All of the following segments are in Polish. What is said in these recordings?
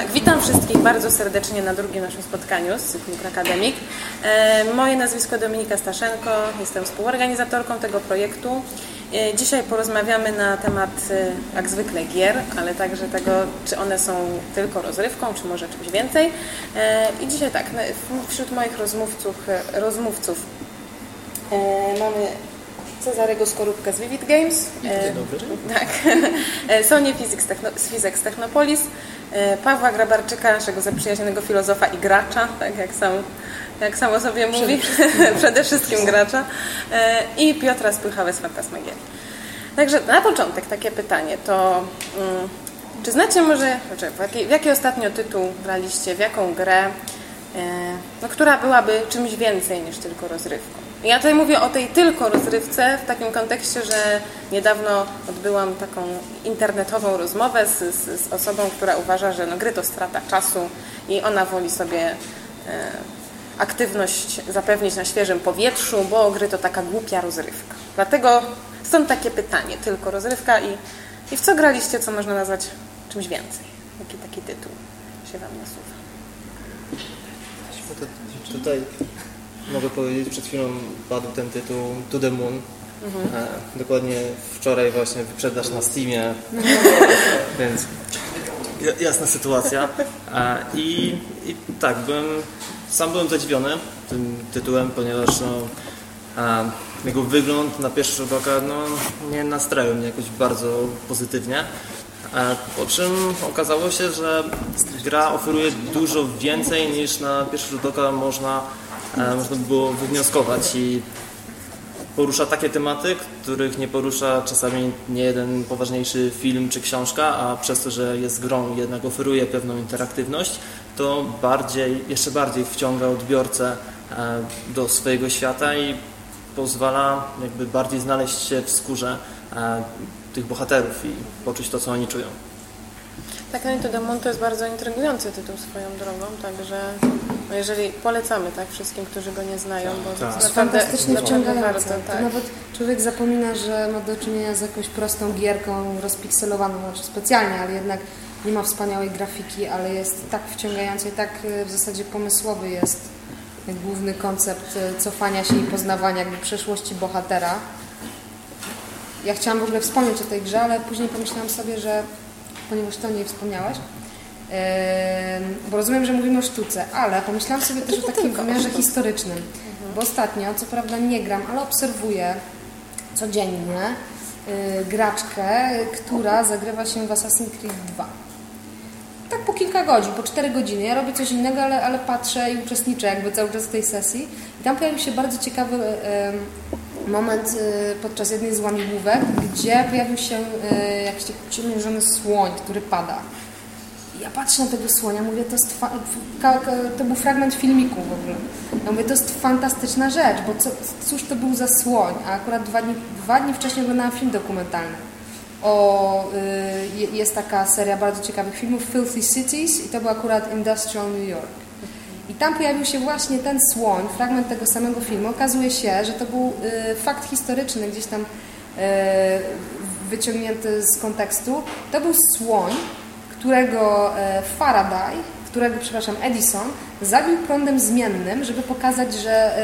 tak, witam wszystkich bardzo serdecznie na drugim naszym spotkaniu z cyklu Akademik. E, moje nazwisko Dominika Staszenko, jestem współorganizatorką tego projektu. E, dzisiaj porozmawiamy na temat, e, jak zwykle, gier, ale także tego, czy one są tylko rozrywką, czy może czymś więcej. I dzisiaj tak, wśród moich rozmówców, rozmówców mamy Cezarego Skorupkę z Vivid Games. Dzień dobry. Tak. Sonię Techno, Physics Technopolis. E, Pawła Grabarczyka, naszego zaprzyjaźnionego filozofa i gracza, tak jak sam, jak sam o sobie mówi, przede wszystkim, przede wszystkim gracza, e, i Piotra Spychałę z Fantasmagierii. Także na początek takie pytanie, to um, czy znacie może, znaczy, w jaki, w jaki ostatnio tytuł graliście, w jaką grę, e, no, która byłaby czymś więcej niż tylko rozrywką? Ja tutaj mówię o tej tylko rozrywce w takim kontekście, że niedawno odbyłam taką internetową rozmowę z, z, z osobą, która uważa, że no, gry to strata czasu i ona woli sobie e, aktywność zapewnić na świeżym powietrzu, bo gry to taka głupia rozrywka. Dlatego stąd takie pytanie, tylko rozrywka i, i w co graliście, co można nazwać czymś więcej? Jaki taki tytuł się Wam nasuwa? Tutaj mogę powiedzieć, przed chwilą padł ten tytuł To the Moon. Mhm. E, dokładnie wczoraj właśnie wyprzedaż na Steamie, więc jasna sytuacja. E, i, I tak, byłem, sam byłem zadziwiony tym tytułem, ponieważ no, e, jego wygląd na pierwszy rzut oka no, nie nastroił mnie jakoś bardzo pozytywnie. E, po czym okazało się, że gra oferuje dużo więcej niż na pierwszy rzut oka można można by było wywnioskować i porusza takie tematy, których nie porusza czasami nie jeden poważniejszy film czy książka, a przez to, że jest grą jednak oferuje pewną interaktywność, to bardziej, jeszcze bardziej wciąga odbiorcę e, do swojego świata i pozwala jakby bardziej znaleźć się w skórze e, tych bohaterów i poczuć to, co oni czują. Tak, to Demon to jest bardzo intrygujący tytuł swoją drogą, także no jeżeli polecamy tak wszystkim, którzy go nie znają, bo tak. to jest fantastycznie wciągające. Tak. Nawet człowiek zapomina, że ma do czynienia z jakąś prostą gierką rozpikselowaną, znaczy specjalnie, ale jednak nie ma wspaniałej grafiki, ale jest tak wciągający i tak e, w zasadzie pomysłowy jest główny koncept e, cofania się i poznawania jakby przeszłości bohatera. Ja chciałam w ogóle wspomnieć o tej grze, ale później pomyślałam sobie, że ponieważ to nie wspomniałaś, bo rozumiem, że mówimy o sztuce, ale pomyślałam sobie też o takim wymiarze historycznym, mhm. bo ostatnio, co prawda nie gram, ale obserwuję codziennie y, graczkę, która zagrywa się w Assassin's Creed 2. Tak po kilka godzin, po 4 godziny. Ja robię coś innego, ale, ale patrzę i uczestniczę jakby cały czas w tej sesji. I tam pojawił się bardzo ciekawy moment y, podczas jednej z łamigłówek, gdzie pojawił się y, jakiś taki słoń, który pada. I ja patrzę na tego słonia, mówię, to, jest to był fragment filmiku w ogóle. Ja mówię, to jest fantastyczna rzecz, bo co, cóż to był za słoń? A akurat dwa dni, dwa dni wcześniej oglądałam film dokumentalny. O, y, jest taka seria bardzo ciekawych filmów, Filthy Cities i to był akurat Industrial New York. I tam pojawił się właśnie ten słoń, fragment tego samego filmu. Okazuje się, że to był y, fakt historyczny, gdzieś tam y, wyciągnięty z kontekstu. To był słoń, którego y, Faraday, którego, przepraszam, Edison zabił prądem zmiennym, żeby pokazać, że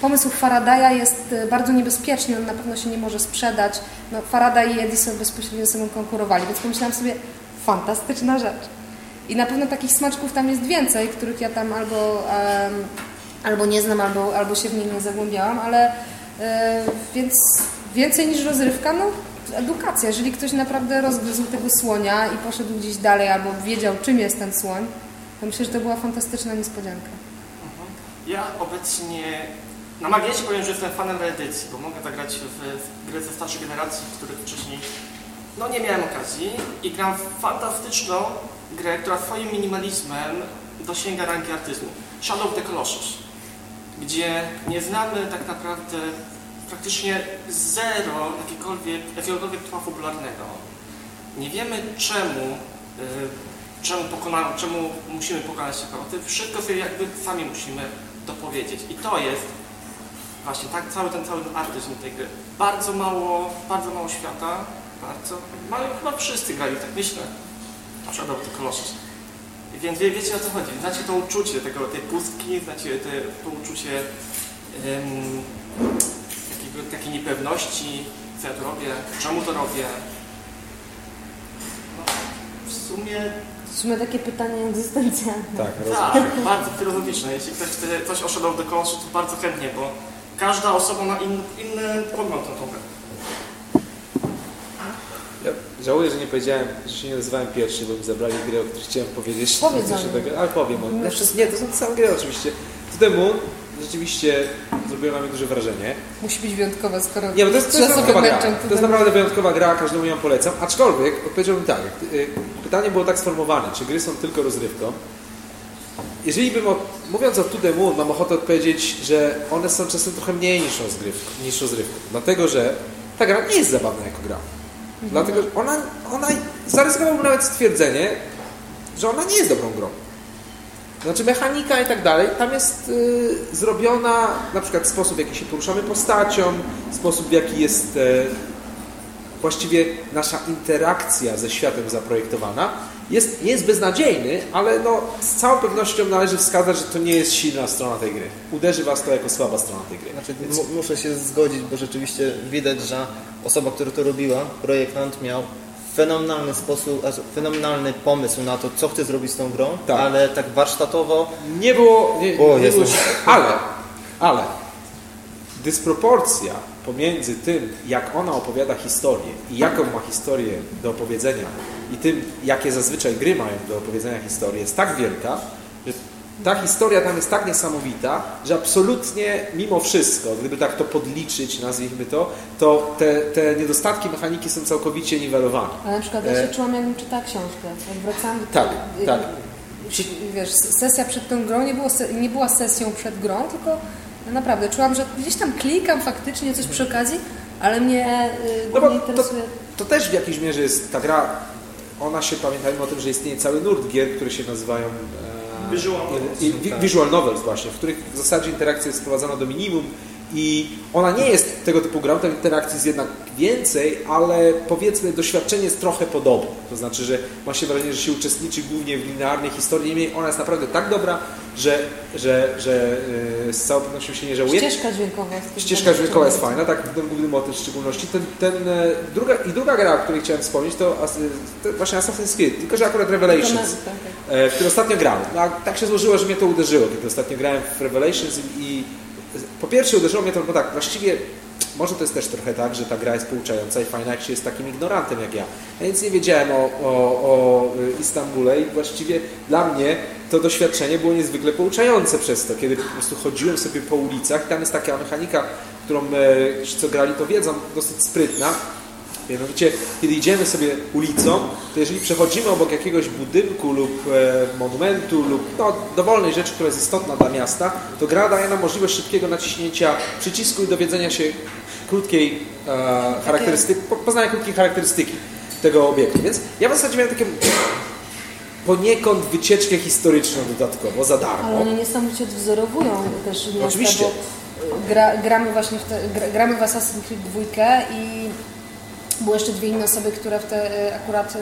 pomysł Faradaya jest bardzo niebezpieczny, on na pewno się nie może sprzedać. No, Faraday i Edison bezpośrednio ze sobą konkurowali, więc pomyślałam sobie, fantastyczna rzecz. I na pewno takich smaczków tam jest więcej, których ja tam albo, um, albo nie znam, albo, albo się w nich nie zagłębiałam, ale e, więc więcej niż rozrywka, no edukacja. Jeżeli ktoś naprawdę rozgryzł tego słonia i poszedł gdzieś dalej, albo wiedział, czym jest ten słoń, to myślę, że to była fantastyczna niespodzianka. Mhm. Ja obecnie na Magnesie powiem, że jestem fanem edycji, bo mogę zagrać w, gry ze starszej generacji, których wcześniej no, nie miałem okazji i gram fantastyczną grę, która swoim minimalizmem dosięga rangi artyzmu. Shadow of the Colossus, gdzie nie znamy tak naprawdę praktycznie zero jakiegokolwiek, jakiegokolwiek tła fabularnego. Nie wiemy czemu, yy, czemu, pokona, czemu musimy pokonać te koty. Wszystko sobie jakby sami musimy dopowiedzieć. I to jest właśnie tak cały ten cały artyzm tej gry. Bardzo mało, bardzo mało świata, bardzo, mało, chyba wszyscy grali, tak myślę. Shadow of the Colossus. więc wie, wiecie o co chodzi. Znacie to uczucie tego, tej pustki, znacie te, to uczucie um, takiego, takiej niepewności, co ja tu robię, czemu to robię. No, w sumie w sumie takie pytanie egzystencjalne. Tak, tak bardzo filozoficzne. Jeśli ktoś chce coś o Shadow the Colossus, to bardzo chętnie, bo każda osoba ma inny, inny pogląd na tą grę. Żałuję, że nie powiedziałem, że się nie nazywałem pierwszy, bo mi zabrali grę, o której chciałem powiedzieć. Powiedz tego, Ale powiem. No, nie, to są same gry oczywiście. To temu rzeczywiście zrobiło na mnie duże wrażenie. Musi być wyjątkowa, skoro Nie, bo to jest, to jest wyjątkowa gra. To jest naprawdę wyjątkowa gra, każdemu ją polecam. Aczkolwiek odpowiedziałbym tak, y, pytanie było tak sformułowane, czy gry są tylko rozrywką? Jeżeli bym, mówiąc o The Moon, mam ochotę odpowiedzieć, że one są czasem trochę mniej niż rozgrywką, niż rozrywką. Dlatego, że ta gra nie jest zabawna jako gra. Dlatego, że ona, ona zaryzykowałbym nawet stwierdzenie, że ona nie jest dobrą grą. Znaczy mechanika i tak dalej, tam jest y, zrobiona na przykład sposób, w jaki się poruszamy postacią, sposób, w jaki jest y, właściwie nasza interakcja ze światem zaprojektowana. Jest, jest beznadziejny, ale no, z całą pewnością należy wskazać, że to nie jest silna strona tej gry. Uderzy Was to jako słaba strona tej gry. Znaczy, Więc... Muszę się zgodzić, bo rzeczywiście widać, że osoba, która to robiła, projektant miał fenomenalny sposób, fenomenalny pomysł na to, co chce zrobić z tą grą, tak. ale tak warsztatowo... Nie było... Nie, o, nie było ale, ale dysproporcja pomiędzy tym, jak ona opowiada historię i jaką ma historię do opowiedzenia i tym, jakie zazwyczaj gry mają do opowiedzenia historii jest tak wielka, że ta historia tam jest tak niesamowita, że absolutnie mimo wszystko, gdyby tak to podliczyć, nazwijmy to, to te, te niedostatki mechaniki są całkowicie niwelowane. Ale na przykład ja się e... czułam, jakbym czytała książkę. Jak wracałam do Tak, tak. Wiesz, sesja przed tą grą nie, było, nie była sesją przed grą, tylko naprawdę czułam, że gdzieś tam klikam faktycznie coś przy okazji, ale mnie y, no interesuje... To, to też w jakiejś mierze jest ta gra, ona się, pamiętajmy o tym, że istnieje cały nurt gier, które się nazywają e, Visual novels. I, i, visual novels właśnie, w których w zasadzie interakcja jest sprowadzana do minimum i ona nie jest tego typu grą, ta interakcji jest jednak więcej, ale powiedzmy doświadczenie jest trochę podobne. To znaczy, że ma się wrażenie, że się uczestniczy głównie w linearnej historii, niemniej ona jest naprawdę tak dobra, że, że, że yy, z całą pewnością się nie żałuje. Ścieżka dźwiękowa jest Ścieżka dźwiękowa jest fajna, tak, ten główny motyw w szczególności. Ten, ten, e, druga, I druga gra, o której chciałem wspomnieć, to, to właśnie Assassin's Creed, tylko że akurat Revelations, tak, tak. E, w którym ostatnio grałem. No, tak się złożyło, że mnie to uderzyło, kiedy ostatnio grałem w Revelations i po pierwsze uderzyło mnie to, bo tak, właściwie może to jest też trochę tak, że ta gra jest pouczająca i fajna, jak się jest takim ignorantem jak ja. Ja nic nie wiedziałem o, o, o Istambule i właściwie dla mnie to doświadczenie było niezwykle pouczające przez to, kiedy po prostu chodziłem sobie po ulicach. Tam jest taka mechanika, którą e, ci, co grali, to wiedzą, dosyć sprytna Mianowicie, kiedy idziemy sobie ulicą, to jeżeli przechodzimy obok jakiegoś budynku lub e, monumentu lub no, dowolnej rzeczy, która jest istotna dla miasta, to gra daje nam możliwość szybkiego naciśnięcia przycisku i dowiedzenia się krótkiej e, charakterystyki, poznania krótkiej charakterystyki tego obiektu. Więc ja w zasadzie miałem takie poniekąd wycieczkę historyczną dodatkowo, za darmo. Ale oni niesamowicie odwzorowują też miasta, Oczywiście. Gra, gramy właśnie w te, gramy w Assassin's Creed 2 i były jeszcze dwie inne osoby, które w te, e, akurat e,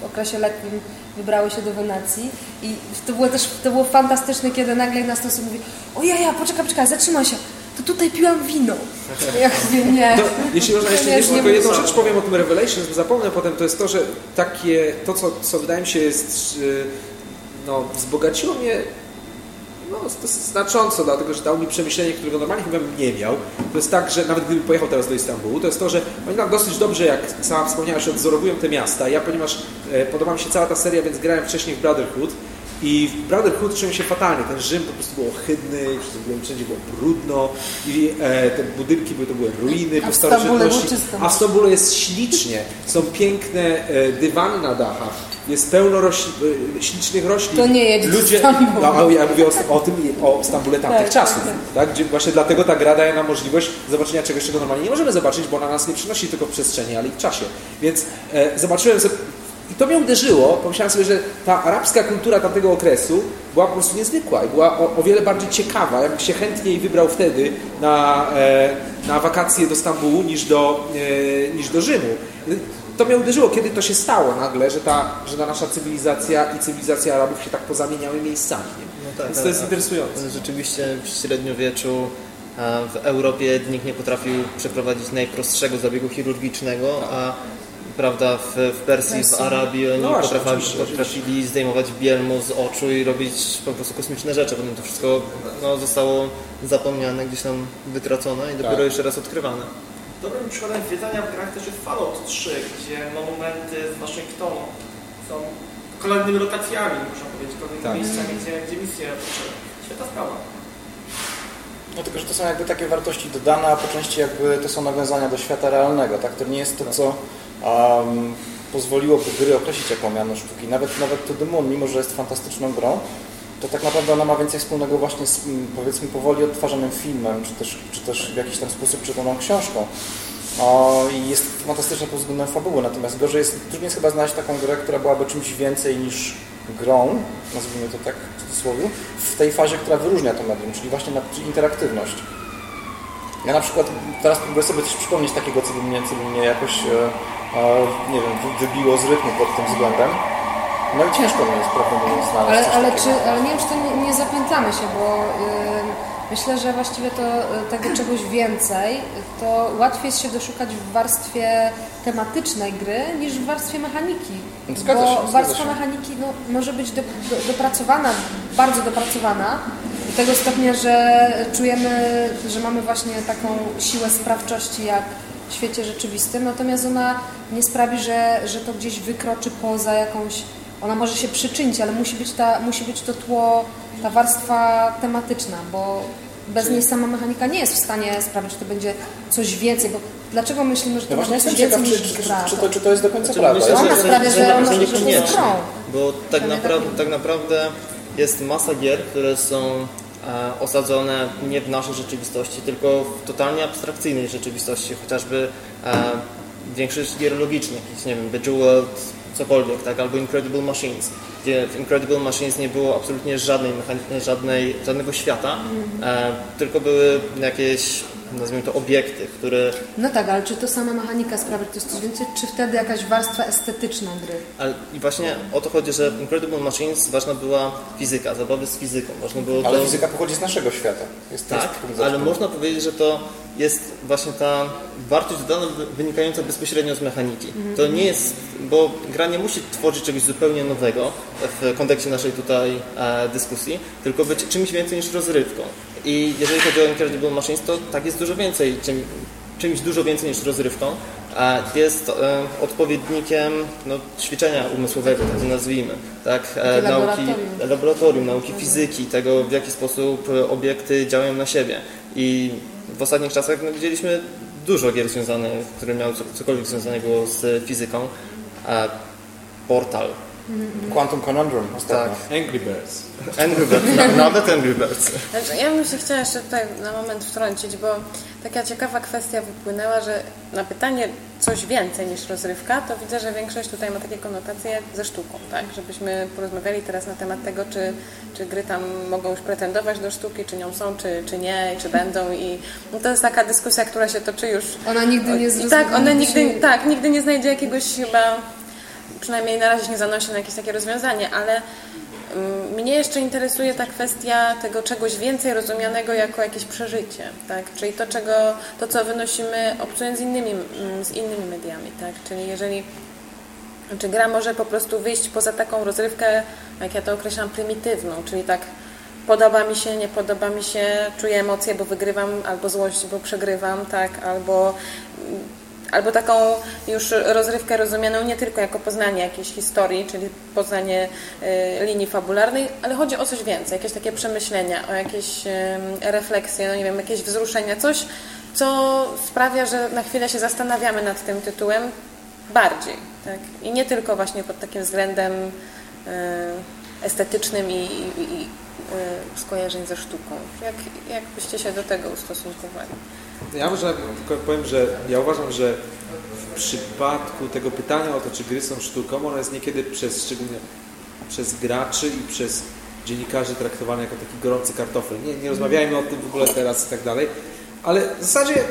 w okresie letnim wybrały się do Wenecji i to było też to było fantastyczne, kiedy nagle nas to sobie mówi ojej, ja, poczekaj, poczekaj, zatrzymaj się, to tutaj piłam wino. Ja mówię, nie. To, jeśli można jeszcze nie, tylko jedną rzecz powiem o tym Revelations, bo zapomnę potem, to jest to, że takie, to co, co wydaje mi się jest, no, wzbogaciło mnie no, znacząco, dlatego że dał mi przemyślenie, którego normalnie chyba bym nie miał. To jest tak, że nawet gdybym pojechał teraz do Istanbulu, to jest to, że oni nam dosyć dobrze, jak sama wspomniałaś, odwzorowują te miasta. Ja, ponieważ e, podoba mi się cała ta seria, więc grałem wcześniej w Brotherhood i w Brotherhood czułem się fatalnie. Ten Rzym po prostu był ohydny, wszędzie było brudno i e, te budynki były, to były ruiny a po starożytności. A w Stambule jest ślicznie. Są piękne e, dywany na dachach jest pełno rośli, y, ślicznych roślin. To nie jedź Ludzie, no, Ja mówię o, o tym, o Stambule tamtych tak, czasów. Tak, tak. Gdzie właśnie dlatego ta gra daje nam możliwość zobaczenia czegoś, czego normalnie nie możemy zobaczyć, bo ona nas nie przynosi tylko w przestrzeni, ale i w czasie. Więc e, zobaczyłem sobie, i to mnie uderzyło. Pomyślałem sobie, że ta arabska kultura tamtego okresu była po prostu niezwykła i była o, o wiele bardziej ciekawa. Ja bym się chętniej wybrał wtedy na, e, na wakacje do Stambułu niż do, e, niż do Rzymu to mnie uderzyło, kiedy to się stało nagle, że ta, że ta nasza cywilizacja i cywilizacja Arabów się tak pozamieniały miejscami. Nie? No tak, Więc to jest interesujące. Rzeczywiście w średniowieczu w Europie nikt nie potrafił przeprowadzić najprostszego zabiegu chirurgicznego, a prawda, w, w Persji, w Arabii oni no właśnie, potrafili, potrafili zdejmować bielmo z oczu i robić po prostu kosmiczne rzeczy. Potem to wszystko no, zostało zapomniane, gdzieś tam wytracone i dopiero tak. jeszcze raz odkrywane. Dobrym przykładem zwiedzania w grach też jest Fallout 3, gdzie monumenty z Waszyngtonu są kolejnymi lokacjami, można powiedzieć, kolejnymi tak. miejscami, gdzie, gdzie misje Świetna sprawa. No tylko, że to są jakby takie wartości dodane, a po części jakby to są nawiązania do świata realnego, tak? To nie jest to, co um, pozwoliłoby gry określić jako miano sztuki. Nawet, nawet To The Moon, mimo że jest fantastyczną grą, to tak naprawdę ona ma więcej wspólnego właśnie z powiedzmy powoli odtwarzanym filmem, czy też, czy też w jakiś tam sposób czytaną książką. O, I jest fantastyczna pod względem fabuły, natomiast gorzej jest, trudniej jest chyba znaleźć taką grę, która byłaby czymś więcej niż grą, nazwijmy to tak w cudzysłowie, w tej fazie, która wyróżnia to medium, czyli właśnie na, interaktywność. Ja na przykład teraz próbuję sobie coś przypomnieć takiego, co by mnie, co by mnie jakoś, e, e, nie wiem, wybiło z rytmu pod tym względem. No i ciężko mi jest, prawdę mówiąc, znaleźć ale, ale, czy, ale nie wiem, czy to nie, nie zapętlamy się, bo yy, myślę, że właściwie to y, tego czegoś więcej, to łatwiej jest się doszukać w warstwie tematycznej gry niż w warstwie mechaniki. Zgadza bo się, warstwa się. mechaniki no, może być do, do, dopracowana, bardzo dopracowana, do tego stopnia, że czujemy, że mamy właśnie taką siłę sprawczości jak w świecie rzeczywistym, natomiast ona nie sprawi, że, że to gdzieś wykroczy poza jakąś ona może się przyczynić, ale musi być, ta, musi być to tło, ta warstwa tematyczna, bo bez niej sama mechanika nie jest w stanie sprawić, że to będzie coś więcej, bo dlaczego myślimy, że to będzie coś więcej niż czy, gra? Czy, to, czy to jest do końca znaczy, prawda? Myślę, ona sprawia, że, że, ona, że, że Bo tak naprawdę, tak naprawdę jest masa gier, które są e, osadzone nie w naszej rzeczywistości, tylko w totalnie abstrakcyjnej rzeczywistości, chociażby e, większość gier logicznych, nie wiem, Bejeweled, cokolwiek, tak, albo Incredible Machines, gdzie w Incredible Machines nie było absolutnie żadnej, żadnej, żadnego świata, e, tylko były jakieś nazwijmy to obiekty, które... No tak, ale czy to sama mechanika sprawia, że to jest coś więcej, czy wtedy jakaś warstwa estetyczna gry? Ale I właśnie o to chodzi, że w Incredible Machines ważna była fizyka, zabawy z fizyką. Ważne było ale to... fizyka pochodzi z naszego świata. Jest tak, ale można powiedzieć, że to jest właśnie ta wartość dodana wynikająca bezpośrednio z mechaniki. Mhm. To nie jest, bo gra nie musi tworzyć czegoś zupełnie nowego w kontekście naszej tutaj e, dyskusji, tylko być czymś więcej niż rozrywką. I jeżeli chodzi o Incredible Machines, to tak jest dużo więcej, czym, czymś dużo więcej niż rozrywką. A jest e, odpowiednikiem no, ćwiczenia umysłowego, tak to nazwijmy, tak? E, nauki, laboratorium. nauki fizyki, tego w jaki sposób obiekty działają na siebie. I w ostatnich czasach no, widzieliśmy dużo gier związanych, które miały cokolwiek związanego z fizyką. E, Portal, Quantum Conundrum ostatnio. Tak. Angry Birds. Angry Birds, nawet Angry Birds. Znaczy, ja bym się chciała jeszcze tutaj na moment wtrącić, bo taka ciekawa kwestia wypłynęła, że na pytanie coś więcej niż rozrywka, to widzę, że większość tutaj ma takie konotacje ze sztuką, tak? Żebyśmy porozmawiali teraz na temat tego, czy, czy gry tam mogą już pretendować do sztuki, czy nią są, czy, czy nie, czy będą i no to jest taka dyskusja, która się toczy już... Ona nigdy nie zrozumie. Tak, ona nigdy, tak, nigdy nie znajdzie jakiegoś chyba przynajmniej na razie nie zanosi na jakieś takie rozwiązanie, ale mm, mnie jeszcze interesuje ta kwestia tego czegoś więcej rozumianego jako jakieś przeżycie, tak? Czyli to, czego, to co wynosimy obcując z innymi, mm, z innymi mediami, tak? Czyli jeżeli czy gra może po prostu wyjść poza taką rozrywkę, jak ja to określam, prymitywną, czyli tak podoba mi się, nie podoba mi się, czuję emocje, bo wygrywam, albo złość, bo przegrywam, tak, albo albo taką już rozrywkę rozumianą nie tylko jako poznanie jakiejś historii, czyli poznanie y, linii fabularnej, ale chodzi o coś więcej, jakieś takie przemyślenia, o jakieś refleksje, no nie wiem, jakieś wzruszenia, coś, co sprawia, że na chwilę się zastanawiamy nad tym tytułem bardziej. Tak? I nie tylko właśnie pod takim względem y, estetycznym i, i, i y, skojarzeń ze sztuką. Jak, jak byście się do tego ustosunkowali? Ja może powiem, że ja uważam, że w przypadku tego pytania o to, czy gry są sztuką, ono jest niekiedy przez, szczególnie przez graczy i przez dziennikarzy traktowane jako taki gorący kartofel. Nie, nie rozmawiajmy o tym w ogóle teraz i tak dalej, ale w zasadzie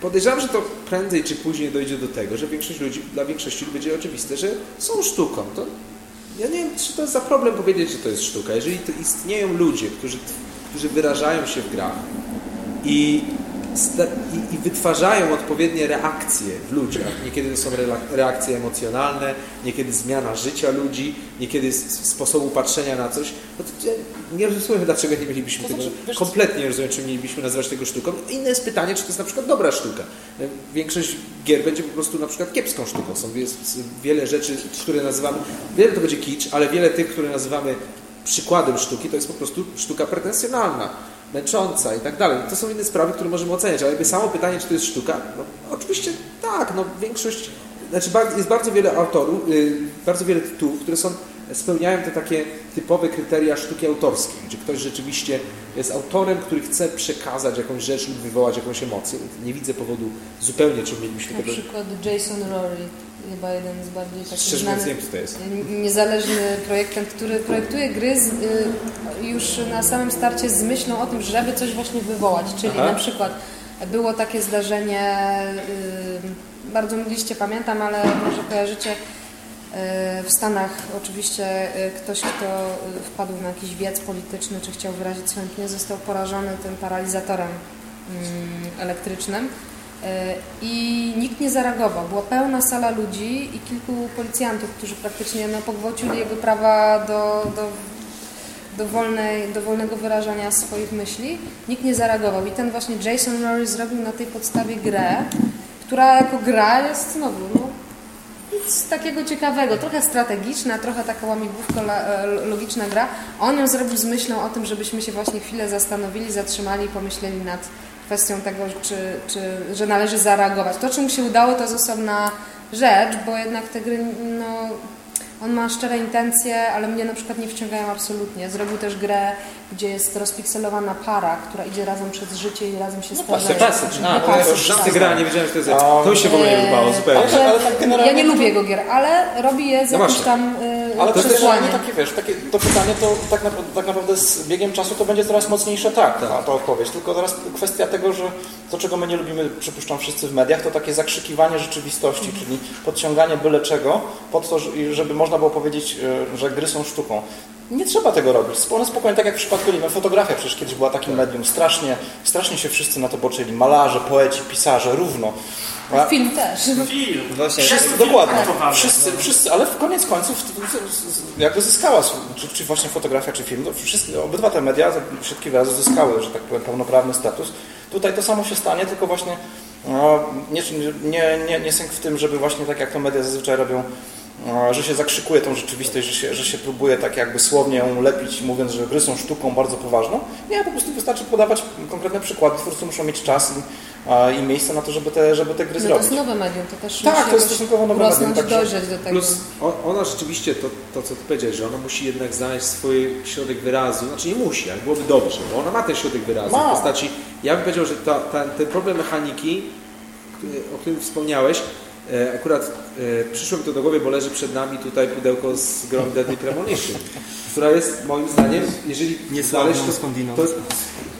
podejrzewam, że to prędzej czy później dojdzie do tego, że większość ludzi, dla większości ludzi będzie oczywiste, że są sztuką. To ja nie wiem, czy to jest za problem powiedzieć, że to jest sztuka. Jeżeli to istnieją ludzie, którzy, którzy wyrażają się w grach i i, i, wytwarzają odpowiednie reakcje w ludziach. Niekiedy to są reakcje emocjonalne, niekiedy zmiana życia ludzi, niekiedy sposobu patrzenia na coś. No nie rozumiem, dlaczego nie mielibyśmy to znaczy, tego, kompletnie nie rozumiem, czy mielibyśmy nazywać tego sztuką. Inne jest pytanie, czy to jest na przykład dobra sztuka. Większość gier będzie po prostu na przykład kiepską sztuką. Są wiele rzeczy, które nazywamy, wiele to będzie kicz, ale wiele tych, które nazywamy przykładem sztuki, to jest po prostu sztuka pretensjonalna męcząca i tak dalej. To są inne sprawy, które możemy oceniać, ale jakby samo pytanie, czy to jest sztuka, no, oczywiście tak, no większość, znaczy jest bardzo wiele autorów, yy, bardzo wiele tytułów, które są, spełniają te takie typowe kryteria sztuki autorskiej, gdzie ktoś rzeczywiście jest autorem, który chce przekazać jakąś rzecz lub wywołać jakąś emocję. Nie widzę powodu zupełnie, czym mielibyśmy Na tego... Na przykład Jason Rory, chyba jeden z bardziej takich Szczerze znanych, jest. niezależny projektant, który projektuje gry z, y, już na samym starcie z myślą o tym, żeby coś właśnie wywołać. Czyli Aha. na przykład było takie zdarzenie, y, bardzo mgliście pamiętam, ale może kojarzycie, y, w Stanach oczywiście ktoś, kto wpadł na jakiś wiec polityczny, czy chciał wyrazić swoją opinię, został porażony tym paralizatorem mm, elektrycznym i nikt nie zareagował. Była pełna sala ludzi i kilku policjantów, którzy praktycznie no, pogwałcili jego prawa do, do, do, wolnej, do wolnego wyrażania swoich myśli. Nikt nie zareagował i ten właśnie Jason Rory zrobił na tej podstawie grę, która jako gra jest znowu no, nic takiego ciekawego, trochę strategiczna, trochę taka łamigłówko e, logiczna gra. On ją zrobił z myślą o tym, żebyśmy się właśnie chwilę zastanowili, zatrzymali i pomyśleli nad kwestią tego, czy, czy, że należy zareagować. To, czy mu się udało, to jest osobna rzecz, bo jednak te gry no, on ma szczere intencje, ale mnie na przykład nie wciągają absolutnie. Zrobił też grę, gdzie jest rozpikselowana para, która idzie razem przez życie i razem się no, starzeje. Passage, A, to jest wszyscy gra, nie wiedziałem, że to jest um, To mi się w ogóle nie podobało, zupełnie. Ale, ale tak generalnie... Ja nie lubię jego gier, ale robi je z no jakimś tam yy, Ale to jest takie, wiesz, takie, to pytanie to tak naprawdę, tak naprawdę z biegiem czasu to będzie coraz mocniejsze tak, tak. ta odpowiedź. Tylko teraz kwestia tego, że to, czego my nie lubimy, przypuszczam wszyscy w mediach, to takie zakrzykiwanie rzeczywistości, mm. czyli podciąganie byle czego, po to, żeby można było powiedzieć, e, że gry są sztuką. Nie trzeba tego robić. One spokojnie, tak jak w przypadku nie fotografia przecież kiedyś była takim medium. Strasznie, strasznie się wszyscy na to boczyli. Malarze, poeci, pisarze, równo. A film też. Film. Właśnie, wszyscy, dokładnie. Wszyscy, wszyscy, ale w koniec końców jakby zyskała, czy, czy właśnie fotografia, czy film, wszyscy, obydwa te media wszystkie razy zyskały, że tak powiem, pełnoprawny status. Tutaj to samo się stanie, tylko właśnie no, nie, nie, nie, nie sęk w tym, żeby właśnie tak jak to media zazwyczaj robią, że się zakrzykuje tą rzeczywistość, że się, że się próbuje tak jakby słownie ją lepić, mówiąc, że gry są sztuką bardzo poważną. Nie, po prostu wystarczy podawać konkretne przykłady. Twórcy muszą mieć czas i, i miejsce na to, żeby te, żeby te gry no zrobić. To jest nowe medium, to też tak, to jest stosunkowo nowe medium. Także... dojrzeć do tego. Plus ona rzeczywiście, to, to co ty powiedziałeś, że ona musi jednak znaleźć swój środek wyrazu, znaczy nie musi, ale byłoby dobrze, bo ona ma ten środek wyrazu ma. w postaci, ja bym powiedział, że ta, ta, ten problem mechaniki, o którym wspomniałeś, akurat e, przyszło mi to do głowy, bo leży przed nami tutaj pudełko z grą Deadly Premonition, która jest moim zdaniem, jeżeli nie znaleźć to, to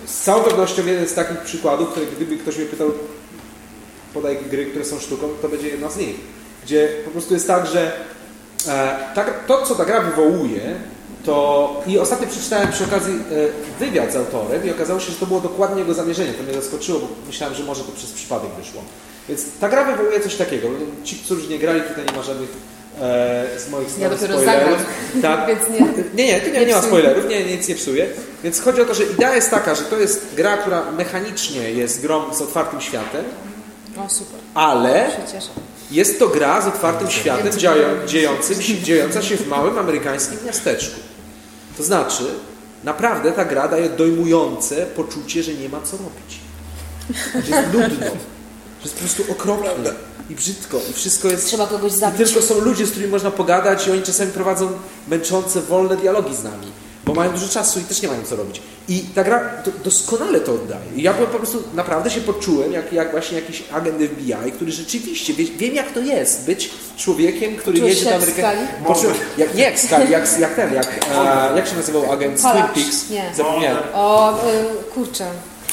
z całą pewnością jeden z takich przykładów, które gdyby ktoś mnie pytał podaj gry, które są sztuką, to będzie jedna z nich. Gdzie po prostu jest tak, że e, tak, to, co ta gra wywołuje, to i ostatnio przeczytałem przy okazji e, wywiad z autorem i okazało się, że to było dokładnie jego zamierzenie. To mnie zaskoczyło, bo myślałem, że może to przez przypadek wyszło. Więc ta gra wywołuje coś takiego. Ci, którzy nie grali, tutaj nie ma żadnych e, z moich ja spoilerów. Tak. Więc nie, nie, nie, tu nie, nie ma spoilerów, nie, nic nie psuje. Więc chodzi o to, że idea jest taka, że to jest gra, która mechanicznie jest grą z otwartym światem. O, super. Ale jest to gra z otwartym światem dziejącym się, dziejąca się w małym amerykańskim miasteczku. To znaczy, naprawdę ta gra daje dojmujące poczucie, że nie ma co robić. Że jest nudno że jest po prostu okropne i brzydko i wszystko jest... Trzeba kogoś zabić. I tylko są ludzie, z którymi można pogadać i oni czasami prowadzą męczące, wolne dialogi z nami, bo mają dużo czasu i też nie mają co robić. I ta gra doskonale to oddaje. I ja po prostu naprawdę się poczułem jak, jak właśnie jakiś agent FBI, który rzeczywiście, wie, wiem jak to jest, być człowiekiem, który Czułeś jedzie do Ameryki. Jak, nie jak Skali, jak, jak ten, jak, e, jak się nazywał agent Twin Peaks? Nie. Zapomniałem. O, y, kurczę.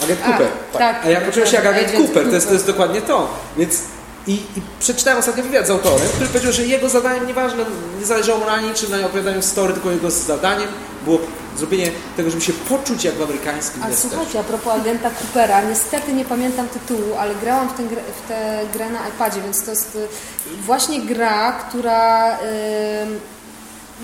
Agent Cooper. A, tak. A ja poczułem się jak agent, Agent Cooper, To, jest, to Cooper. jest dokładnie to. Więc i, I przeczytałem ostatnio wywiad z autorem, który powiedział, że jego zadaniem, nieważne, nie zależało na niczym, na opowiadaniu story, tylko jego zadaniem było zrobienie tego, żeby się poczuć jak w amerykańskim A słuchajcie, a propos agenta Coopera, niestety nie pamiętam tytułu, ale grałam w tę grę, w tę grę na iPadzie, więc to jest y, właśnie gra, która y,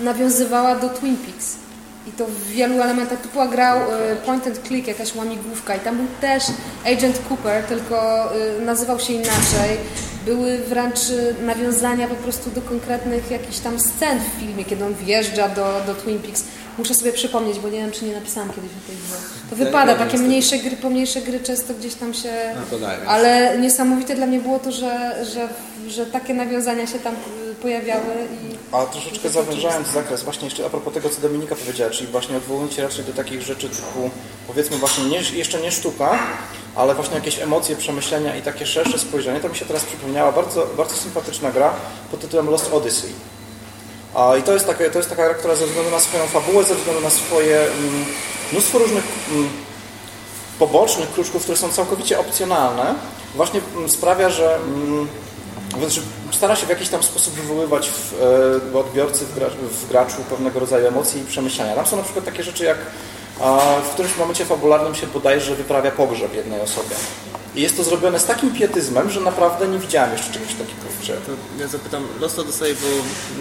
nawiązywała do Twin Peaks. I to w wielu elementach. To była gra y, point and click, jakaś łamigłówka i tam był też Agent Cooper, tylko y, nazywał się inaczej. Były wręcz y, nawiązania po prostu do konkretnych jakichś tam scen w filmie, kiedy on wjeżdża do, do Twin Peaks. Muszę sobie przypomnieć, bo nie wiem, czy nie napisałam kiedyś o tej grze. To wypada, ja takie mniejsze gry, pomniejsze gry często gdzieś tam się... Ale niesamowite dla mnie było to, że, że, że takie nawiązania się tam pojawiały i... A troszeczkę zawężając zakres, właśnie jeszcze a propos tego, co Dominika powiedziała, czyli właśnie odwołując się raczej do takich rzeczy typu, powiedzmy właśnie nie, jeszcze nie sztuka, ale właśnie jakieś emocje, przemyślenia i takie szersze spojrzenie, to mi się teraz przypomniała bardzo, bardzo sympatyczna gra pod tytułem Lost Odyssey. A, I to jest, taka, to jest taka gra, która ze względu na swoją fabułę, ze względu na swoje mm, mnóstwo różnych mm, pobocznych kruczków, które są całkowicie opcjonalne, właśnie mm, sprawia, że mm, że stara się w jakiś tam sposób wywoływać w, e, w odbiorcy, w, gra, w graczu pewnego rodzaju emocje i przemyślenia. Tam są na przykład takie rzeczy jak a, w którymś momencie fabularnym się bodajże wyprawia pogrzeb jednej osobie. I jest to zrobione z takim pietyzmem, że naprawdę nie widziałem jeszcze czegoś takiego w ja zapytam, Lost Odyssey, bo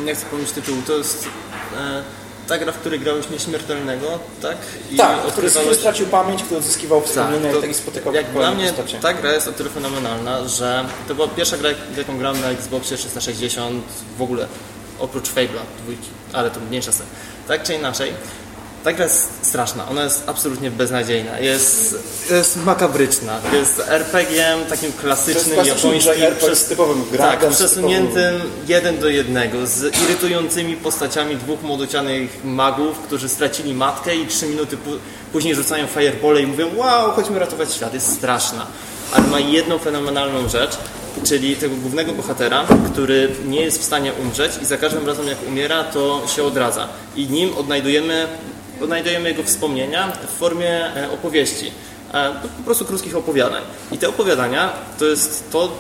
nie chcę pomylić tytułu, to jest e, ta gra, w której grałeś nieśmiertelnego, tak? I tak, który, który odkrywałeś- stracił pamięć, który odzyskiwał wspomnienia to i spotykał jak dla mnie postacie. ta gra jest o tyle fenomenalna, że to była pierwsza gra, jaką grałem na Xboxie 360 w ogóle, oprócz Fable'a dwójki, ale to mniejsza scena. Tak czy inaczej, ta gra jest straszna, ona jest absolutnie beznadziejna, jest, jest makabryczna, jest RPG-iem takim klasycznym, japońskim, JRPG z typowym tak, przesuniętym jeden do jednego, z irytującymi postaciami dwóch młodocianych magów, którzy stracili matkę i trzy minuty później rzucają firebole i mówią wow, chodźmy ratować świat, jest straszna. Ale ma jedną fenomenalną rzecz, czyli tego głównego bohatera, który nie jest w stanie umrzeć i za każdym razem jak umiera, to się odradza. I nim odnajdujemy, odnajdujemy jego wspomnienia w formie e, opowieści. E, no, po prostu krótkich opowiadań. I te opowiadania to jest to,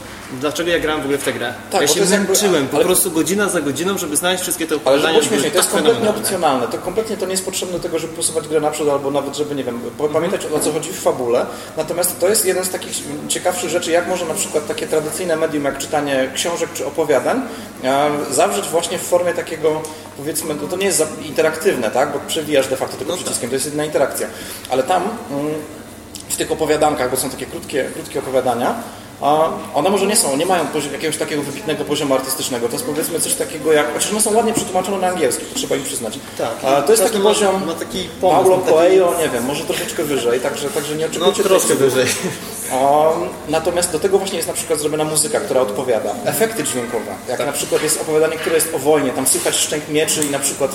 dlaczego ja grałem w ogóle w tę grę. Tak, ja się jest jakby- męczyłem po ale- prostu godzina za godziną, żeby znaleźć wszystkie te Ale opowiadania. żeby było były śmiesznie, to jest tak kompletnie fenomenalne. opcjonalne. To kompletnie to nie jest potrzebne do tego, żeby posuwać grę naprzód, albo nawet, żeby, nie wiem, po- pamiętać o co chodzi w fabule. Natomiast to jest jeden z takich ciekawszych rzeczy, jak może na przykład takie tradycyjne medium, jak czytanie książek czy opowiadań, e, zawrzeć właśnie w formie takiego, powiedzmy, no to nie jest interaktywne, tak? Bo przewijasz de facto tylko przyciskiem, to jest jedna interakcja. Ale tam mm, w tych opowiadankach, bo są takie krótkie, krótkie opowiadania, a one może nie są, nie mają jakiegoś takiego wybitnego poziomu artystycznego. To jest powiedzmy coś takiego jak, chociaż one są ładnie przetłumaczone na angielski, to trzeba im przyznać. Tak. A to jest taki ma- poziom ma taki pomysł, Paulo taki- Coelho, nie wiem, może troszeczkę wyżej, także, także nie No oczekujcie troszkę tutaj- wyżej. Natomiast do tego właśnie jest na przykład zrobiona muzyka, która odpowiada. Efekty dźwiękowe. Jak Tak. na przykład jest opowiadanie, które jest o wojnie, tam słychać szczęk mieczy i na przykład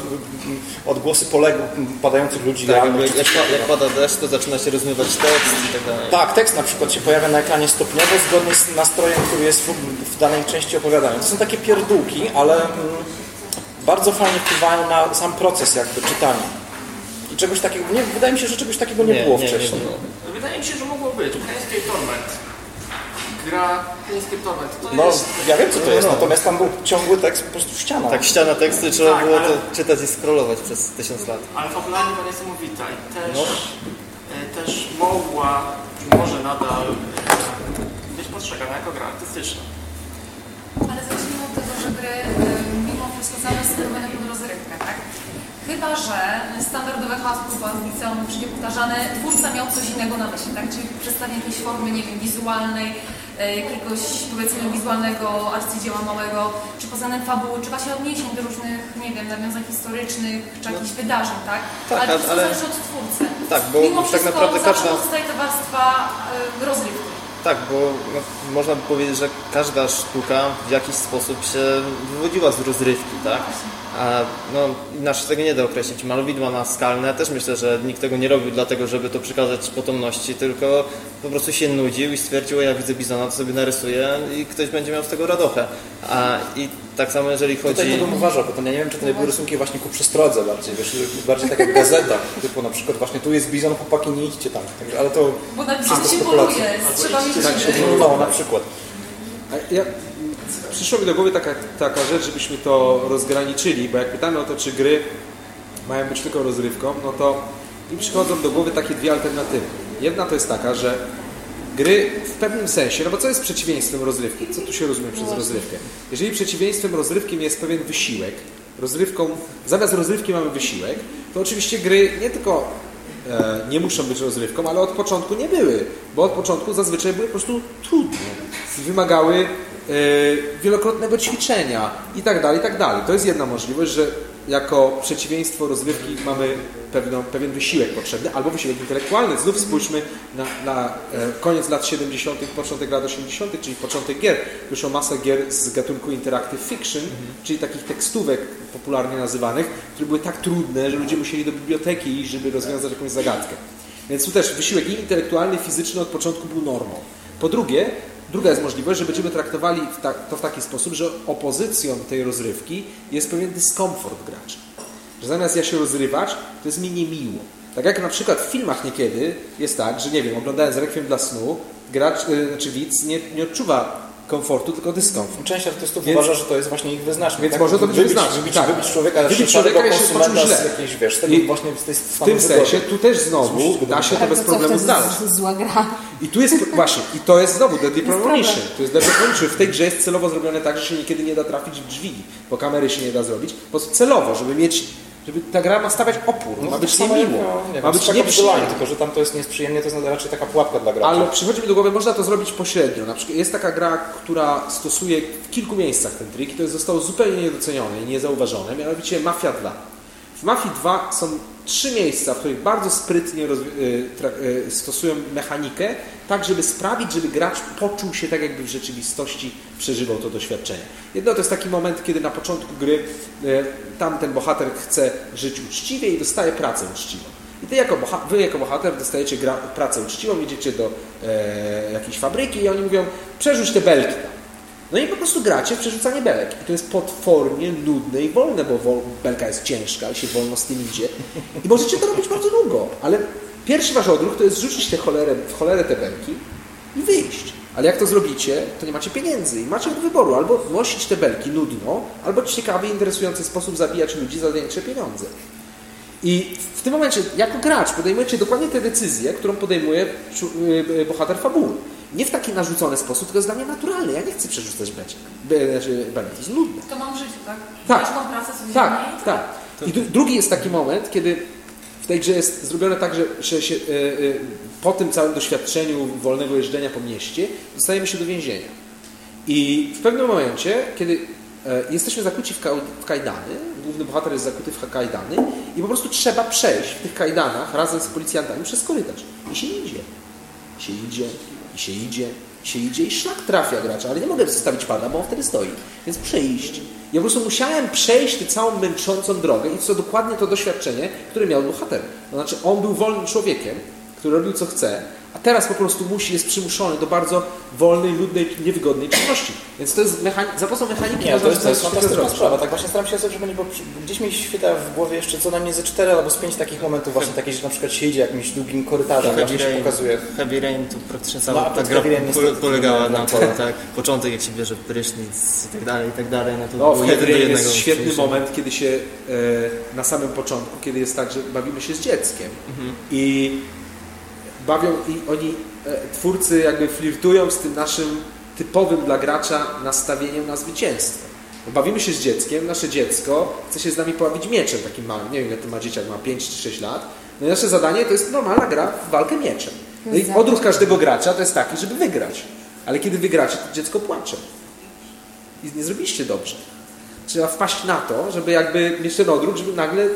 mm, odgłosy poległych, mm, padających ludzi Tak, jak, pa- jak pada deszcz, to zaczyna się rozmywać tekst i tak dalej. Tak, tekst na przykład się pojawia na ekranie stopniowo zgodnie z nastrojem, który jest w, w danej części opowiadania. To są takie pierdółki, ale mm, bardzo fajnie wpływają na sam proces jakby czytania. I czegoś takiego, nie, wydaje mi się, że czegoś takiego nie, było wcześniej. było. Wydaje mi się, że mogło być. Planescape Torment. Gra Planescape Torment. To No, jest... ja wiem co to jest, no. natomiast tam był ciągły tekst po prostu ściana. Tak, ściana teksty trzeba Tak, było ale- to czytać i scrollować przez tysiąc lat. Ale fabularnie była niesamowita i też, No. e, też mogła, czy może nadal e, być postrzegana jako gra artystyczna. Ale zacznijmy od tego, że gry y, mimo wszystko są robione pod? Chyba, że standardowe hasło z liceum wszędzie powtarzane, twórca miał coś innego na myśli, tak? Czyli przedstawienie jakiejś formy, nie wiem, wizualnej, y, jakiegoś powiedzmy wizualnego arcydzieła małego, czy poza tym fabuły, czy właśnie odniesień do różnych, nie wiem, nawiązań historycznych, czy jakichś wydarzeń, tak? Tak, ale to ale- zależy od twórcy. Tak, bo Mimo tak wszystko naprawdę każda- pozostaje ta warstwa y, rozrywki. Tak, bo no, można by powiedzieć, że każda sztuka w jakiś sposób się wywodziła z rozrywki, tak? A no, inaczej tego nie da określić. Malowidła ma skalne, też myślę, że nikt tego nie robił dlatego, żeby to przekazać potomności, tylko po prostu się nudził i stwierdził, ja widzę bizona, to sobie narysuję i ktoś będzie miał z tego radochę. A i tak samo jeżeli chodzi... Tutaj to bym uważał, bo to nie wiem, czy to nie były rysunki właśnie ku przestrodze bardziej, wiesz, bardziej tak jak w gazetach, typu na przykład właśnie tu jest bizon, chłopaki nie idźcie tam, Także, ale to... Bo napisem symboluje, trzeba mieć Tak się no, na przykład. A Ja, przyszło mi do głowy taka, taka rzecz, żebyśmy to rozgraniczyli, bo jak pytamy o to, czy gry mają być tylko rozrywką, no to mi przychodzą do głowy takie dwie alternatywy. Jedna to jest taka, że gry w pewnym sensie, no bo co jest przeciwieństwem rozrywki? Co tu się rozumie przez rozrywkę? Jeżeli przeciwieństwem rozrywkiem jest pewien wysiłek, rozrywką, zamiast rozrywki mamy wysiłek, to oczywiście gry nie tylko e, nie muszą być rozrywką, ale od początku nie były, bo od początku zazwyczaj były po prostu trudne i wymagały wielokrotnego ćwiczenia i tak dalej, i tak dalej. To jest jedna możliwość, że jako przeciwieństwo rozrywki mamy pewną, pewien wysiłek potrzebny, albo wysiłek intelektualny. Znów spójrzmy na, na e, koniec lat 70., początek lat 80., czyli początek gier. Wyszło masę gier z gatunku interactive fiction, czyli takich tekstówek popularnie nazywanych, które były tak trudne, że ludzie musieli do biblioteki iść, żeby rozwiązać jakąś zagadkę. Więc tu też wysiłek i intelektualny, i fizyczny od początku był normą. Po drugie, druga jest możliwość, że będziemy traktowali to w taki sposób, że opozycją tej rozrywki jest pewien dyskomfort graczy. Że zamiast ja się rozrywać, to jest mi niemiło. Tak jak na przykład w filmach niekiedy jest tak, że nie wiem, oglądając Rekwiem dla snu, gracz, yy, znaczy widz nie, nie odczuwa komfortu, tylko dyskomfort. Część artystów Więc- uważa, że to jest właśnie ich wyznacznik. Więc tak? może to być wybić, wyznacznik, Wybić, tak. wybić człowieka, Wybić człowieka i się źle. jakiejś, wiesz, z tego I właśnie z tej W tym sensie tu też znowu da się to bez to co problemu znaleźć. zła gra. I tu jest właśnie, i to jest znowu Deadly Premonition. To jest Deadly Premonition. W tej grze jest celowo zrobione tak, że się niekiedy nie da trafić w drzwi, bo kamery się nie da zrobić. Po prostu celowo, żeby mieć, żeby ta gra ma stawiać opór, ma być niemiło, ma być nieprzyjemnie. nieprzyjemnie. Tylko, że tam to jest nieprzyjemnie, to jest raczej taka pułapka dla gracza. Ale przychodzi mi do głowy, można to zrobić pośrednio. Na przykład jest taka gra, która stosuje w kilku miejscach ten trik i to jest zostało zupełnie niedocenione i niezauważone, mianowicie Mafia 2. W Mafii 2 są trzy miejsca, w których bardzo sprytnie y, y, stosują mechanikę, tak żeby sprawić, żeby gracz poczuł się tak, jakby w rzeczywistości przeżywał to doświadczenie. Jedno to jest taki moment, kiedy na początku gry y, tamten bohater chce żyć uczciwie i dostaje pracę uczciwą. I ty jako wy jako bohater dostajecie pracę uczciwą, idziecie do e, jakiejś fabryki i oni mówią, przerzuć te belki tam. No i po prostu gracie w przerzucanie belek. I to jest potwornie nudne i wolne, bo belka jest ciężka i się wolno z tym idzie. I możecie to robić bardzo długo, ale pierwszy wasz odruch to jest rzucić te cholerę, w cholerę te belki i wyjść. Ale jak to zrobicie, to nie macie pieniędzy i macie do wyboru albo nosić te belki nudno, albo w ciekawy, interesujący sposób zabijać ludzi za większe pieniądze. I w tym momencie, jako gracz, podejmujecie dokładnie tę decyzję, którą podejmuje y, y, bohater fabuły. Nie w taki narzucony sposób, tylko jest dla mnie naturalny. Ja nie chcę przerzucać beczek. Be, znaczy, belek. to jest nudne. To mam życie, tak? Tak. Pracę. Tak, tak. I dru- drugi jest taki moment, kiedy tej grze jest zrobione tak, że, się, y, y, po tym całym doświadczeniu wolnego jeżdżenia po mieście dostajemy się do więzienia. I w pewnym momencie, kiedy e, jesteśmy zakuci w, ka- w kajdany, główny bohater jest zakuty w kajdany i po prostu trzeba przejść w tych kajdanach razem z policjantami przez korytarz. I się idzie. I się idzie, i się idzie, się idzie i szlak trafia gracza, ale nie mogę zostawić pada, bo on wtedy stoi. Więc przejść. Ja po prostu musiałem przejść tę całą męczącą drogę i to dokładnie to doświadczenie, które miał bohater. To znaczy on był wolnym człowiekiem, który robił co chce, a teraz po prostu musi, jest przymuszony do bardzo wolnej, ludnej, niewygodnej czynności. Więc to jest mechani- za pomocą mechaniki Nie, to jest, to jest fantastyczna zrobić. sprawa. Tak właśnie staram się sobie przypomnieć, bo przy- gdzieś mi świta w głowie jeszcze co najmniej ze cztery albo z pięć takich momentów właśnie takich, że na przykład się idzie jakimś długim korytarzem, Heavy właśnie się pokazuje. Heavy Rain to praktycznie No, cała a ta gra pole- polegała nie na tym, tak. Początek jak się bierze prysznic i tak dalej, i tak dalej. No to No, w było Heavy jeden do Rain jest świetny moment, kiedy się e, na samym początku, kiedy jest tak, że bawimy się z dzieckiem Mhm. i bawią i oni, e, twórcy jakby flirtują z tym naszym typowym dla gracza nastawieniem na zwycięstwo. Bo bawimy się z dzieckiem, nasze dziecko chce się z nami pobawić mieczem takim małym, nie wiem ile to ma dzieciak, ma 5 czy 6 lat. No i nasze zadanie to jest normalna gra w walkę mieczem. No i odruch każdego gracza to jest taki, żeby wygrać. Ale kiedy wygracie, to dziecko płacze. I nie zrobiliście dobrze. Trzeba wpaść na to, żeby jakby mieć ten odruch, żeby nagle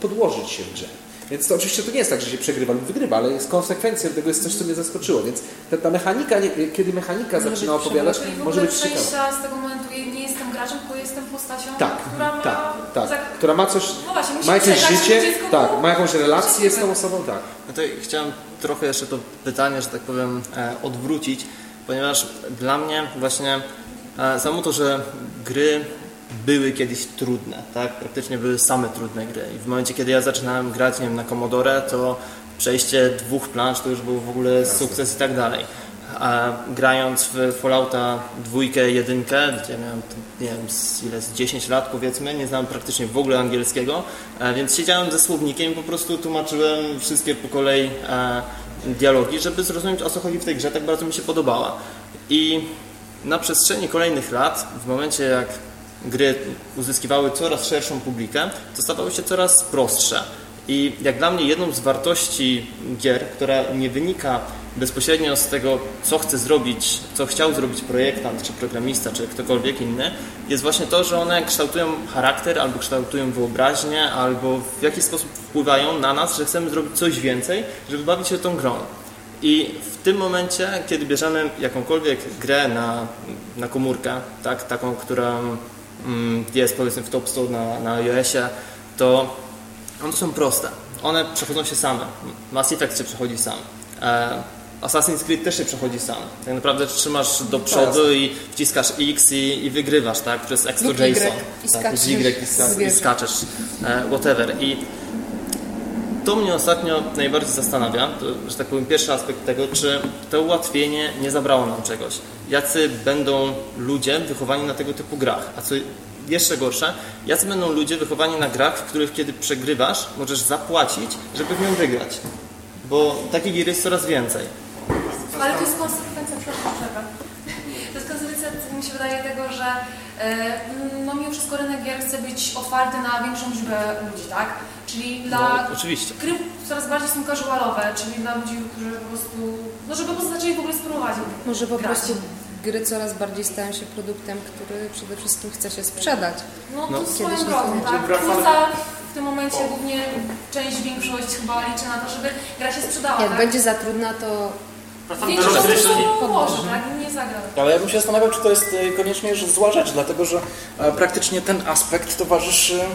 podłożyć się w grze. Więc to oczywiście to nie jest tak, że się przegrywa lub wygrywa, ale jest konsekwencją tego, jest coś, co mnie zaskoczyło. Więc ta, ta mechanika, nie, kiedy mechanika zaczyna opowiadać, Czyli w może ogóle być ciekawa. z tego momentu nie jestem graczem, tylko jestem postacią, Tak, która ma tak. tak, za- która ma coś, No właśnie, ma jakieś życie, tak, ma jakąś relację z tą osobą, tak. No to chciałem trochę jeszcze to pytanie, że tak powiem, e, odwrócić, ponieważ dla mnie właśnie e, samo to, że gry były kiedyś trudne, tak? Praktycznie były same trudne gry. I w momencie, kiedy ja zaczynałem grać, nie wiem, na Commodore, to przejście dwóch plansz to już był w ogóle sukces i tak dalej. A grając w Fallouta dwójkę, jedynkę, gdzie miałem, nie wiem, ile, z 10 lat powiedzmy, nie znałem praktycznie w ogóle angielskiego, e, więc siedziałem ze słownikiem i po prostu tłumaczyłem wszystkie po kolei e, dialogi, żeby zrozumieć o co chodzi w tej grze, tak bardzo mi się podobała. I na przestrzeni kolejnych lat, w momencie jak gry uzyskiwały coraz szerszą publikę, to stawały się coraz prostsze. I jak dla mnie jedną z wartości gier, która nie wynika bezpośrednio z tego, co chce zrobić, co chciał zrobić projektant, czy programista, czy ktokolwiek inny, jest właśnie to, że one kształtują charakter, albo kształtują wyobraźnię, albo w jakiś sposób wpływają na nas, że chcemy zrobić coś więcej, żeby bawić się tą grą. I w tym momencie, kiedy bierzemy jakąkolwiek grę na, na komórkę, tak, taką, która jest powiedzmy w Top 100 na, na iOSie, to one są proste. One przechodzą się same. Mass Effect się przechodzi sam. E, Assassin's Creed też się przechodzi sam. Tak naprawdę trzymasz do przodu i wciskasz X i, i wygrywasz, tak? Przez Extra Lub JSON. I tak, skaczesz Y i, skaczesz. E, whatever. I to mnie ostatnio najbardziej zastanawia, to, że tak powiem, pierwszy aspekt tego, czy to ułatwienie nie zabrało nam czegoś. Jacy będą ludzie wychowani na tego typu grach, a co jeszcze gorsze, jacy będą ludzie wychowani na grach, w których kiedy przegrywasz, możesz zapłacić, żeby w nią wygrać. Bo takich gier jest coraz więcej. Ale to jest konsekwencja, przepraszam. To jest konsekwencja, mi się wydaje, tego, że e, no mimo wszystko rynek gier chce być otwarty na większą liczbę ludzi, tak? Czyli dla No, oczywiście. gry coraz bardziej są casualowe, czyli dla ludzi, którzy po prostu, no żeby po prostu zaczęli w ogóle spróbować. Może po grać. prostu gry coraz bardziej stają się produktem, który przede wszystkim chce się sprzedać. No to No. swoją drogą, tak? Twórca w tym momencie głównie część, większość chyba liczy na to, żeby gra się sprzedała, Jak tak? będzie za trudna, to Większość może, tak? Nie zagra. Ale ja bym się zastanawiał, czy to jest e, koniecznie zła rzecz, dlatego że e, praktycznie ten aspekt towarzyszy e,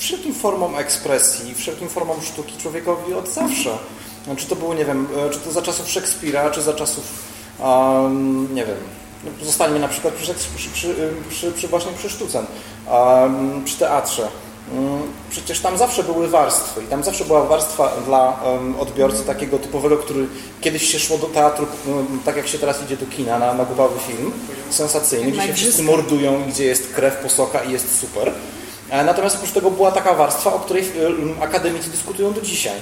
wszelkim formom ekspresji, wszelkim formom sztuki człowiekowi od zawsze. Czy to było, nie wiem, e, czy to za czasów Szekspira, czy za czasów, em, nie wiem, no, zostańmy na przykład przy, przy, przy, przy, właśnie przy sztuce, em, przy teatrze. Mm, Przecież tam zawsze były warstwy i tam zawsze była warstwa dla odbiorcy takiego typowego, który kiedyś się szło do teatru, em, tak jak się teraz idzie do kina na, na film, sensacyjny, gdzie się wszyscy mordują, gdzie jest krew, posoka i jest super. E, Natomiast oprócz tego była taka warstwa, o której em, akademicy dyskutują do dzisiaj.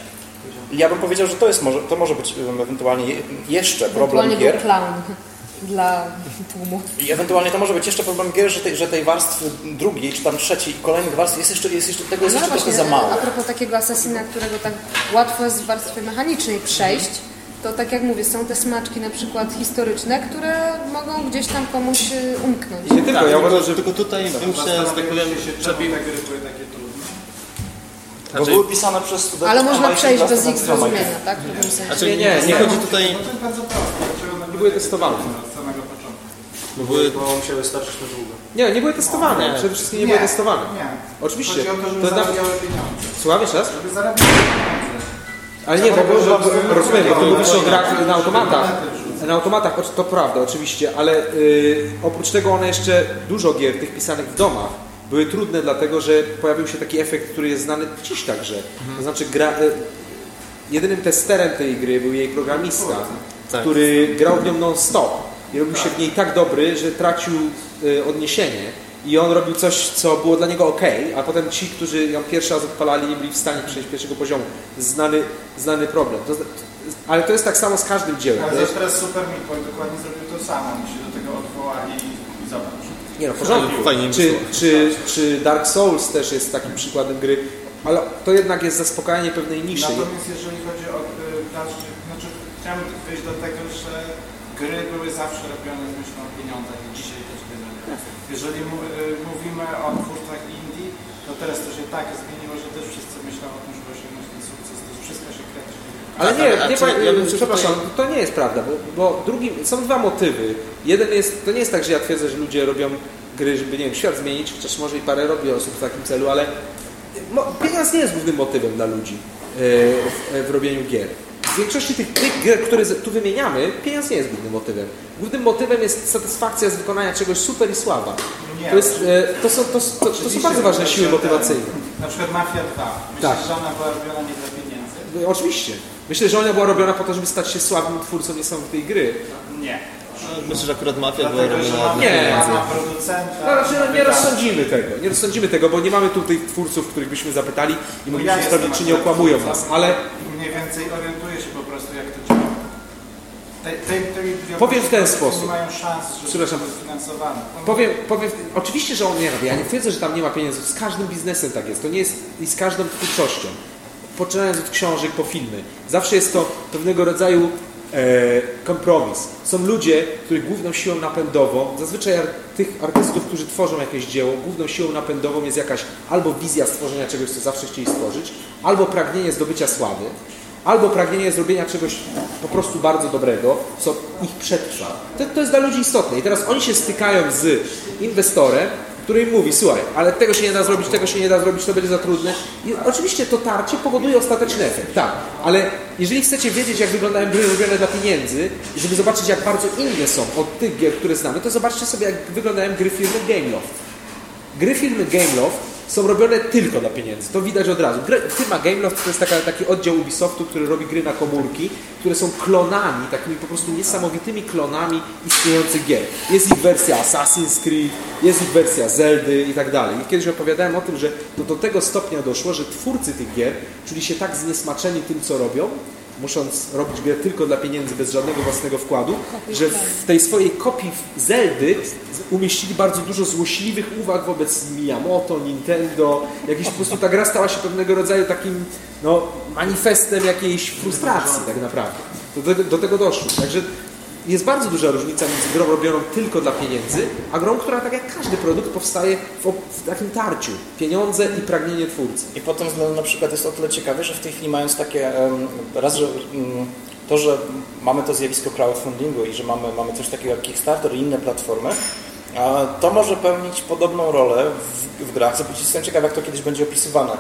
I Ja bym powiedział, że to, jest może, to może być ewentualnie je- jeszcze problem ewentualnie gier. był clown dla tłumu. I ewentualnie to może być jeszcze problem gier, że tej, że tej warstwy drugiej, czy tam trzeciej i kolejnych warstw jest jeszcze, jest jeszcze, tego jest No jeszcze właśnie, trochę za mało. a propos takiego asasina, którego tak łatwo jest z warstwy mechanicznej przejść, to tak jak mówię, są te smaczki na przykład historyczne, które mogą gdzieś tam komuś y, umknąć. Nie tylko, Tak, ja uważam, że tylko tutaj bym się, że tak powiem, przebił. te gry były takie trudne. Bo Znaczy, były pisane przez studentów. Ale można przejść bez ich zrozumienia, tak? W pewnym sensie. znaczy Nie, nie, nie, chodzi tutaj... No to jest bardzo proste. Dlaczego one były testowane. od samego początku? Bo były, Bo musiały starczyć na długo. Nie, nie były testowane. Nie. Przede wszystkim nie, były testowane. Nie. Oczywiście. Chodzi o to, żeby zarabiały pieniądze. Słucham jeszcze raz? Żeby zarabiały pieniądze. Ale nie, rozumiem, bo ty mówisz o grach na automatach. Na automatach to prawda, oczywiście, ale y, oprócz tego one jeszcze dużo gier tych pisanych w domach były trudne, dlatego że pojawił się taki efekt, który jest znany dziś także. To znaczy gra, y, jedynym testerem tej gry był jej programista, Tak. który grał w nią non-stop i robił się w niej tak dobry, że tracił y, odniesienie. I on robił coś, co było dla niego ok, a potem ci, którzy ją pierwszy raz odpalali, nie byli w stanie przejść pierwszego poziomu. Znany, znany problem. To, ale to jest tak samo z każdym dziełem. Ale zresztą teraz Super Meat Boy dokładnie zrobił to samo. Oni się do tego odwołali i, i zobacz. nie no, w porządku. Czy, czy, czy Dark Souls też jest takim przykładem gry, ale to jednak jest zaspokajanie pewnej niszy. Natomiast jeżeli chodzi o y, dalszy, znaczy chciałem wyjść do tego, że gry były zawsze robione z myślą o pieniądzach i dzisiaj też będą. Jeżeli y, mówimy o twórcach indie, to teraz to się tak zmieniło, że też wszyscy myślą o tym, żeby osiągnąć ten sukces, też wszystko się kręci. Ale Tak, nie, nie czy ja bym przepraszam, to nie jest prawda, bo, bo drugi, są dwa motywy. Jeden jest, to nie jest tak, że ja twierdzę, że ludzie robią gry, żeby, nie wiem, świat zmienić, chociaż może i parę robi osób w takim celu, ale pieniądz nie jest głównym motywem dla ludzi e, w, w robieniu gier. W większości tych, tych gier, które tu wymieniamy, pieniądz nie jest głównym motywem. Głównym motywem jest satysfakcja z wykonania czegoś super i sława. Nie, To, jest, e, to, są, to, to, to są bardzo ważne siły motywacyjne. Na przykład Mafia 2. Myślisz, Tak. że ona była robiona nie dla pieniędzy? No, Oczywiście. Myślę, że ona była robiona po to, żeby stać się sławnym twórcą niesamowitej gry. Nie. Myślę, że akurat mafia była robiona Nie. pieniędzy. No, znaczy, no, nie rozsądzimy tego, nie rozsądzimy tego, bo nie mamy tu tych twórców, których byśmy zapytali i moglibyśmy Ja sprawdzić, czy nie okłamują nas, ale Mniej więcej orientuję się po prostu, jak to działa. Te, te, te Powiem w ten nie sposób. mają szans, żeby Przepraszam. powiem, powiem, oczywiście, że on nie robi, ja nie twierdzę, że tam nie ma pieniędzy, z każdym biznesem tak jest, to nie jest i z każdą twórczością, poczynając od książek po filmy, zawsze jest to pewnego rodzaju kompromis. Są ludzie, których główną siłą napędową, zazwyczaj tych artystów, którzy tworzą jakieś dzieło, główną siłą napędową jest jakaś albo wizja stworzenia czegoś, co zawsze chcieli stworzyć, albo pragnienie zdobycia sławy, albo pragnienie zrobienia czegoś po prostu bardzo dobrego, co ich przetrwa. To, to jest dla ludzi istotne. I teraz oni się stykają z inwestorem, który im mówi, słuchaj, ale tego się nie da zrobić, tego się nie da zrobić, to będzie za trudne. I oczywiście to tarcie powoduje ostateczny efekt, tak. Ale jeżeli chcecie wiedzieć, jak wyglądają gry robione dla pieniędzy, żeby zobaczyć, jak bardzo inne są od tych gier, które znamy, to zobaczcie sobie, jak wyglądają gry firmy Gameloft. Gry firmy Gameloft są robione tylko dla pieniędzy. To widać od razu. Firma Gameloft to jest taka, taki oddział Ubisoftu, który robi gry na komórki, które są klonami, takimi po prostu niesamowitymi klonami istniejących gier. Jest ich wersja Assassin's Creed, jest ich wersja Zeldy i tak dalej. I kiedyś opowiadałem o tym, że to do tego stopnia doszło, że twórcy tych gier czuli się tak zniesmaczeni tym, co robią, musząc robić grę tylko dla pieniędzy, bez żadnego własnego wkładu, że w tej swojej kopii Zeldy umieścili bardzo dużo złośliwych uwag wobec Miyamoto, Nintendo. Jakiś po prostu ta gra stała się pewnego rodzaju takim no, manifestem jakiejś frustracji tak naprawdę. Do tego, do tego doszło. Także jest bardzo duża różnica między grą robioną tylko dla pieniędzy, a grą, która tak jak każdy produkt powstaje w, w takim tarciu. Pieniądze i pragnienie twórcy. I pod tym na przykład jest o tyle ciekawe, że w tej chwili mając takie, raz, że mm, to, że mamy to zjawisko crowdfundingu i że mamy, mamy coś takiego jak Kickstarter i inne platformy, to może pełnić podobną rolę w, w grach. Jestem ciekaw, jak to kiedyś będzie opisywane.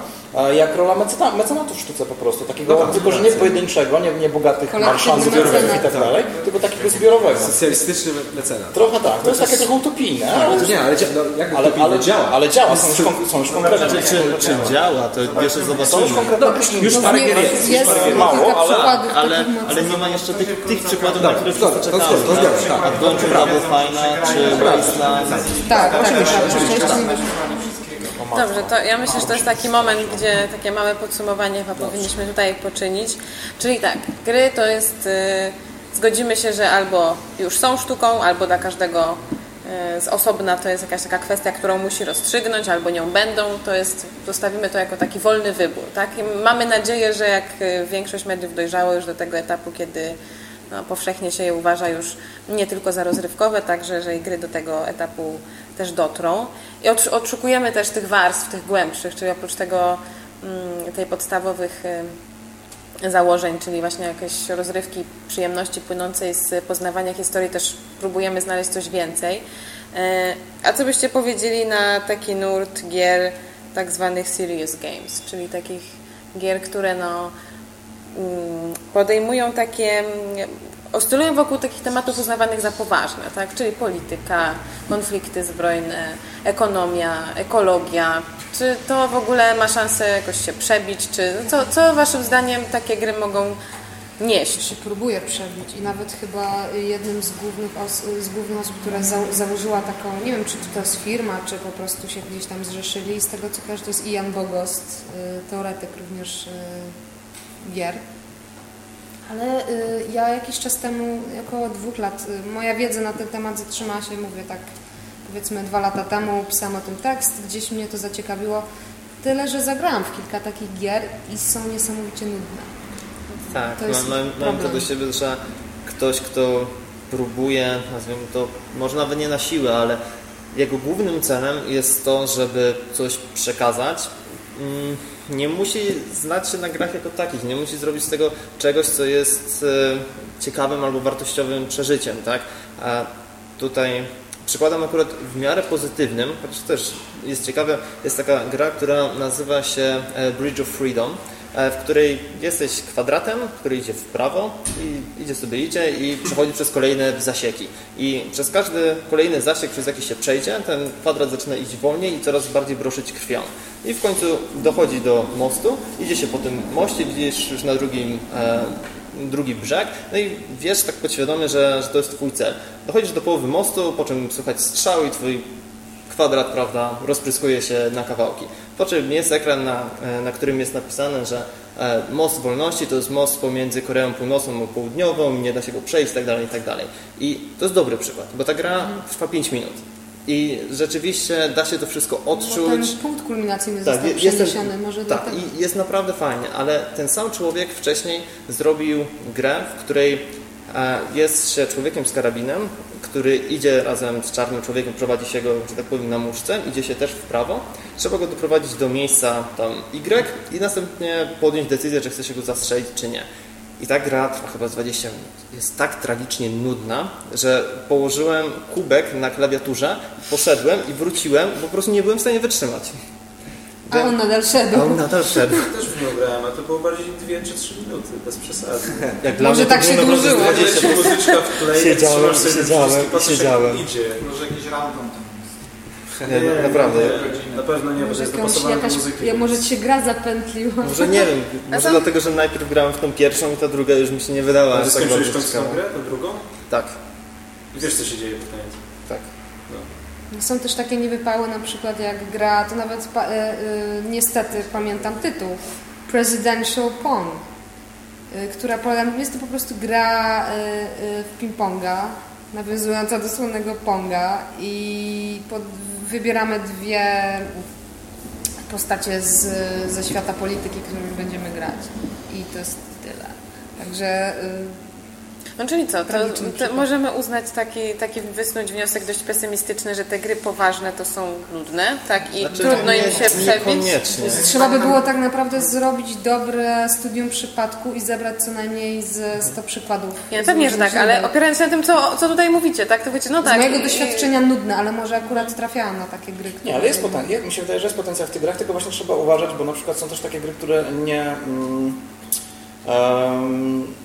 Jak rola mecena, mecenatu w sztuce po prostu. Takiego, No tak, tylko, że nie pojedynczego, nie, nie bogatych Kolektywny marszan zbiorowych i tak dalej, tylko takiego zbiorowego. Socjalistyczny mecenat. Trochę tak. To jest takie trochę utopijne, ale, To nie, ale, no, jak ale, ale, ale działa. Ale działa, są już, kon- są już konkretne. Znaczy, czy, czy działa, to jeszcze Są już zobaczymy. konkretne No, już parę gier jest. jest Mało, kilka ale- przykładów Ale, ale mocnych. nie ma jeszcze tych, tych przykładów, na które wszyscy czekamy. to zgoda, tak. Adventure Double Fine, czy Tak, tak, tak. Jeszcze nie Dobrze, to ja myślę, że to jest taki moment, gdzie takie małe podsumowanie chyba powinniśmy tutaj poczynić. Czyli tak, gry to jest, y, zgodzimy się, że albo już są sztuką, albo dla każdego y, z osobna to jest jakaś taka kwestia, którą musi rozstrzygnąć, albo nią będą, to jest, zostawimy to jako taki wolny wybór. Tak? I mamy nadzieję, że jak y, większość mediów dojrzało już do tego etapu, kiedy no, powszechnie się je uważa już nie tylko za rozrywkowe, także że i gry do tego etapu też dotrą. I odsz- odszukujemy też tych warstw, tych głębszych, czyli oprócz tego mm, tej podstawowych y, założeń, czyli właśnie jakieś rozrywki, przyjemności płynącej z poznawania historii, też próbujemy znaleźć coś więcej. E, A co byście powiedzieli na taki nurt gier tak zwanych serious games, czyli takich gier, które no, podejmują takie, mm, oscylują wokół takich tematów uznawanych za poważne, tak? czyli polityka, konflikty zbrojne, ekonomia, ekologia. Czy to w ogóle ma szansę jakoś się przebić? Czy co, co waszym zdaniem takie gry mogą nieść? się próbuje przebić i nawet chyba jednym z głównych, os- z głównych osób, która za, założyła taką, nie wiem czy to jest firma, czy po prostu się gdzieś tam zrzeszyli, z tego co to jest Ian Bogost, y, teoretyk również y, gier. Ale y, ja jakiś czas temu, około dwóch lat, y, moja wiedza na ten temat zatrzymała się, mówię tak, powiedzmy dwa lata temu pisałam o tym tekst, gdzieś mnie to zaciekawiło. Tyle, że zagrałam w kilka takich gier i są niesamowicie nudne. Tak, To mam, mam, mam to do siebie, że ktoś, kto próbuje, nazwijmy to, może nawet nie na siłę, ale jego głównym celem jest to, żeby coś przekazać, mm, nie musi znać się na grach jako takich, nie musi zrobić z tego czegoś, co jest e, ciekawym albo wartościowym przeżyciem, tak? A tutaj przykładem akurat w miarę pozytywnym, chociaż też jest ciekawe, jest taka gra, która nazywa się e, Bridge of Freedom w której jesteś kwadratem, który idzie w prawo i idzie sobie idzie i przechodzi przez kolejne zasieki. I przez każdy kolejny zasiek, przez jaki się przejdzie, ten kwadrat zaczyna iść wolniej i coraz bardziej broszyć krwią. I w końcu dochodzi do mostu, idzie się po tym moście, widzisz już na drugim e, drugi brzeg, no i wiesz tak podświadomie, że, że to jest twój cel. Dochodzisz do połowy mostu, po czym słychać strzał i twój kwadrat, prawda, rozpryskuje się na kawałki. Po czym jest ekran, na, e, na którym jest napisane, że e, most wolności to jest most pomiędzy Koreą Północną a Południową, nie da się go przejść, tak dalej, tak dalej. I to jest dobry przykład, bo ta gra trwa 5 minut. I rzeczywiście da się to wszystko odczuć. Bo ten punkt kulminacyjny tak, został jest przeniesiony. Może tak, i jest naprawdę fajnie, ale ten sam człowiek wcześniej zrobił grę, w której e, jest się człowiekiem z karabinem, który idzie razem z czarnym człowiekiem, prowadzi się go, że tak powiem, na muszce, idzie się też w prawo. Trzeba go doprowadzić do miejsca tam Y i następnie podjąć decyzję, czy chce się go zastrzelić, czy nie. I ta gra trwa chyba 20 minut. Jest tak tragicznie nudna, że położyłem kubek na klawiaturze, poszedłem i wróciłem, bo po prostu nie byłem w stanie wytrzymać. A on nadal szedł. A on nadal szedł. Ja też w nią grałem, a to było bardziej 2 czy 3 minuty, bez przesady. Jak Może tak się dłużyło. Leci muzyczka w tle, siedziałem, siedziałem, siedziałem. Idzie. Może jakiś random tam nie, nie, naprawdę. Na pewno nie, bo jest dopasowane jakaś, muzyki. Ja, może ci gra zapętliła. Może nie wiem, może dlatego, że najpierw grałem w tą pierwszą i ta druga już mi się nie wydała. A ty tak skończyłeś tą grę, tą drugą? Tak. I wiesz, co się dzieje pod koniec? Są też takie niewypały, na przykład jak gra, to nawet pa, e, e, niestety pamiętam tytuł, Presidential Pong, e, która jest to po prostu gra w ping-ponga, nawiązująca do słynnego Ponga i pod, wybieramy dwie postacie z, ze świata polityki, którymi będziemy grać. I to jest tyle. Także... Y no czyli co, to, to możemy uznać taki, taki wysnuć wniosek dość pesymistyczny, że te gry poważne to są nudne, tak? I znaczy, trudno nie, im się przebić. Trzeba by było tak naprawdę zrobić dobre studium przypadku i zebrać co najmniej z 100 przykładów. Nie, pewnie, że tak, ale opierając się na tym, co, co tutaj mówicie, tak? To wiecie, no tak. Z mojego doświadczenia nudne, ale może akurat trafiałam na takie gry. Nie, ale jest potencjał, mi się wydaje, że jest potencjał w tych grach, tylko właśnie trzeba uważać, bo na przykład są też takie gry, które nie... Mm,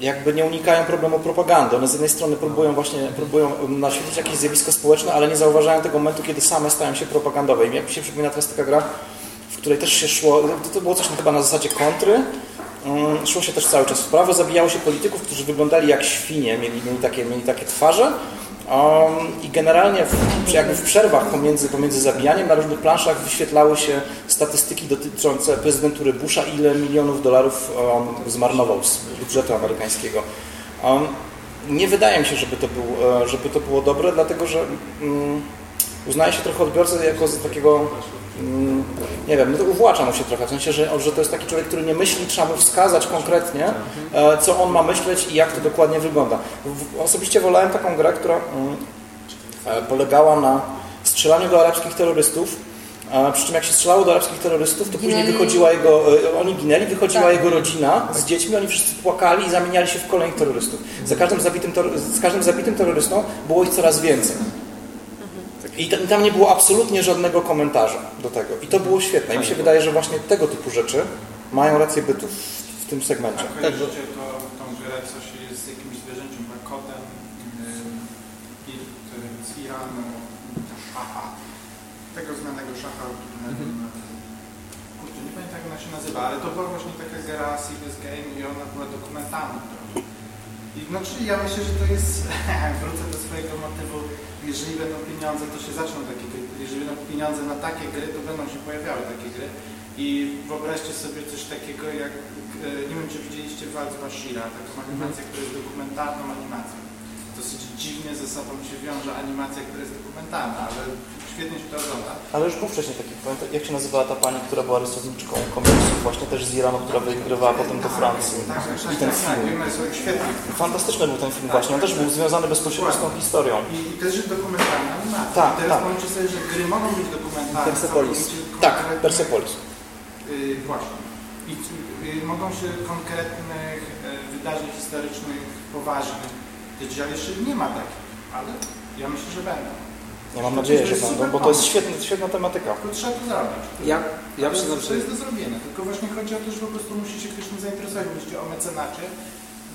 jakby nie unikają problemu propagandy. One z jednej strony próbują właśnie próbują naświetlić jakieś zjawisko społeczne, ale nie zauważają tego momentu, kiedy same stają się propagandowe. I mi się przypomina teraz taka gra, w której też się szło, to było coś chyba na zasadzie kontry, szło się też cały czas w prawo, zabijało się polityków, którzy wyglądali jak świnie, mieli, mieli, takie, mieli takie twarze Um, I generalnie w, jakby w przerwach pomiędzy, pomiędzy zabijaniem na różnych planszach wyświetlały się statystyki dotyczące prezydentury Busha, ile milionów dolarów um, zmarnował z budżetu amerykańskiego. Um, nie wydaje mi się, żeby to, był, e, żeby to było dobre, dlatego że um, uznaje się trochę odbiorcę jako takiego Mm, nie wiem, no to uwłacza mu się trochę, w sensie, że, że to jest taki człowiek, który nie myśli, trzeba mu wskazać konkretnie, e, co on ma myśleć i jak to dokładnie wygląda. Osobiście wolałem taką grę, która mm, e, polegała na strzelaniu do arabskich terrorystów, przy czym jak się strzelało do arabskich terrorystów, to później wychodziła jego, e, oni ginęli, wychodziła tak. jego rodzina z dziećmi, oni wszyscy płakali i zamieniali się w kolejnych terrorystów. Za każdym zabitym, z każdym zabitym terrorystą było ich coraz więcej. I tam nie było absolutnie żadnego komentarza do tego. I to było świetne. I mi się wydaje, że właśnie tego typu rzeczy mają rację bytu w, w tym segmencie. A tak, to tą grę, coś jest z jakimś zwierzęciem, kotem z Iranu, szacha, tego znanego szacha, mhm. kurczę, nie pamiętam jak ona się nazywa, ale to była właśnie taka gra Serious Game i ona była dokumentalna. I znaczy ja myślę, że to jest, wrócę do swojego motywu jeżeli będą pieniądze, to się zaczną takie gry. Jeżeli będą pieniądze na takie gry, to będą się pojawiały takie gry. I wyobraźcie sobie coś takiego jak, e, nie wiem czy widzieliście Walc Bashira, taką animację, która jest dokumentalną animacją. Dosyć dziwnie ze sobą się wiąże animacja, która jest dokumentalna, ale świetnie się to ogląda. Ale już był wcześniej taki, pamiętam, jak się nazywała ta pani, która była rysowniczką komiksów, właśnie też z Iranu, która wygrywała potem do Francji. Tak, tak, I ten tak, film. Fantastyczny był ten film właśnie, on też był związany bezpośrednio z tą historią. I, i też jest dokumentalna animacja. Tak, teraz tak. pomyślcie sobie, że gry mogą być dokumentalne. Persepolis. Tak, Persepolis. Yy, właśnie. I yy, mogą się konkretnych yy, wydarzeń historycznych, poważnych ale jeszcze nie ma takich. Ale ja myślę, że będą. Ja mam nadzieję, że będą, bo to jest świetna, świetna tematyka. Tylko trzeba to zrobić. Ja, ja to, jest, to jest do zrobienia. Tylko właśnie chodzi o to, że po prostu musi się ktoś tym zainteresować. Mówicie o mecenacie,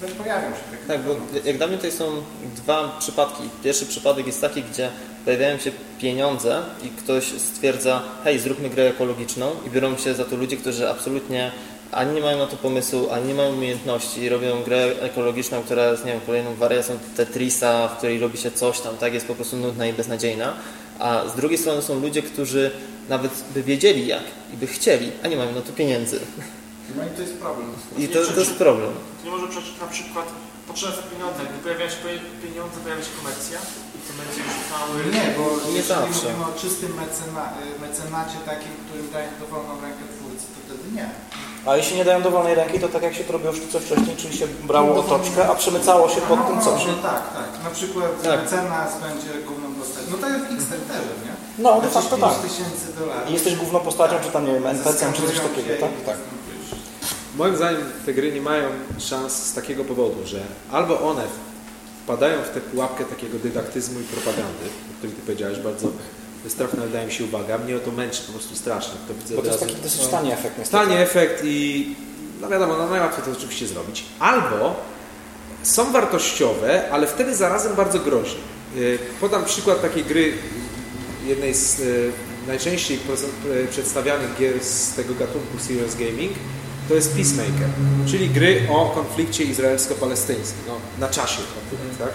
też pojawią się takie Tak, bo jak dla mnie tutaj są dwa przypadki. Pierwszy przypadek jest taki, gdzie pojawiają się pieniądze i ktoś stwierdza, hej, zróbmy grę ekologiczną i biorą się za to ludzie, którzy absolutnie ani nie mają na to pomysłu, ani nie mają umiejętności i robią grę ekologiczną, która jest, nie wiem, kolejną wariacją Tetrisa, w której robi się coś tam, tak, jest po prostu nudna i beznadziejna. A z drugiej strony są ludzie, którzy nawet by wiedzieli jak i by chcieli, a nie mają na to pieniędzy. No i to jest problem. I to, to jest problem. Nie może przecież na przykład potrzebne są pieniądze, gdy pojawiają się pieniądze, pojawia się komercja i to będzie rzucały... Nie, bo Nie jeżeli zawsze. mówimy o czystym mecena, mecenacie takim, którym daje dowolną rękę twórcy, to wtedy nie. A jeśli nie dają dowolnej ręki, to tak jak się to robiło sztuce wcześniej, czyli się brało otoczkę, a przemycało się pod tym coś. No tak, tak. Na przykład Tak. mecenas będzie główną postacią. No tak jak w nie? No, de facto 5 tak. tysięcy dolarów. I jesteś główną postacią, czy tam, nie wiem, NPC-em, czy coś takiego, tak? Tak. Moim zdaniem te gry nie mają szans z takiego powodu, że albo one wpadają w tę pułapkę takiego dydaktyzmu i propagandy, o której Ty powiedziałeś, bardzo straszna wydaje mi się uwaga. Mnie to męczy po prostu strasznie. To widzę Bo to jest razu. taki dosyć tani efekt niestety. Tani efekt i no wiadomo, no najłatwiej to oczywiście zrobić. Albo są wartościowe, ale wtedy zarazem bardzo groźne. Yy, Podam przykład takiej gry, jednej z yy, najczęściej yy, przedstawianych gier z tego gatunku Serious Gaming, to jest Peacemaker, czyli gry o konflikcie izraelsko-palestyńskim, no, na czasie konflikt, tak?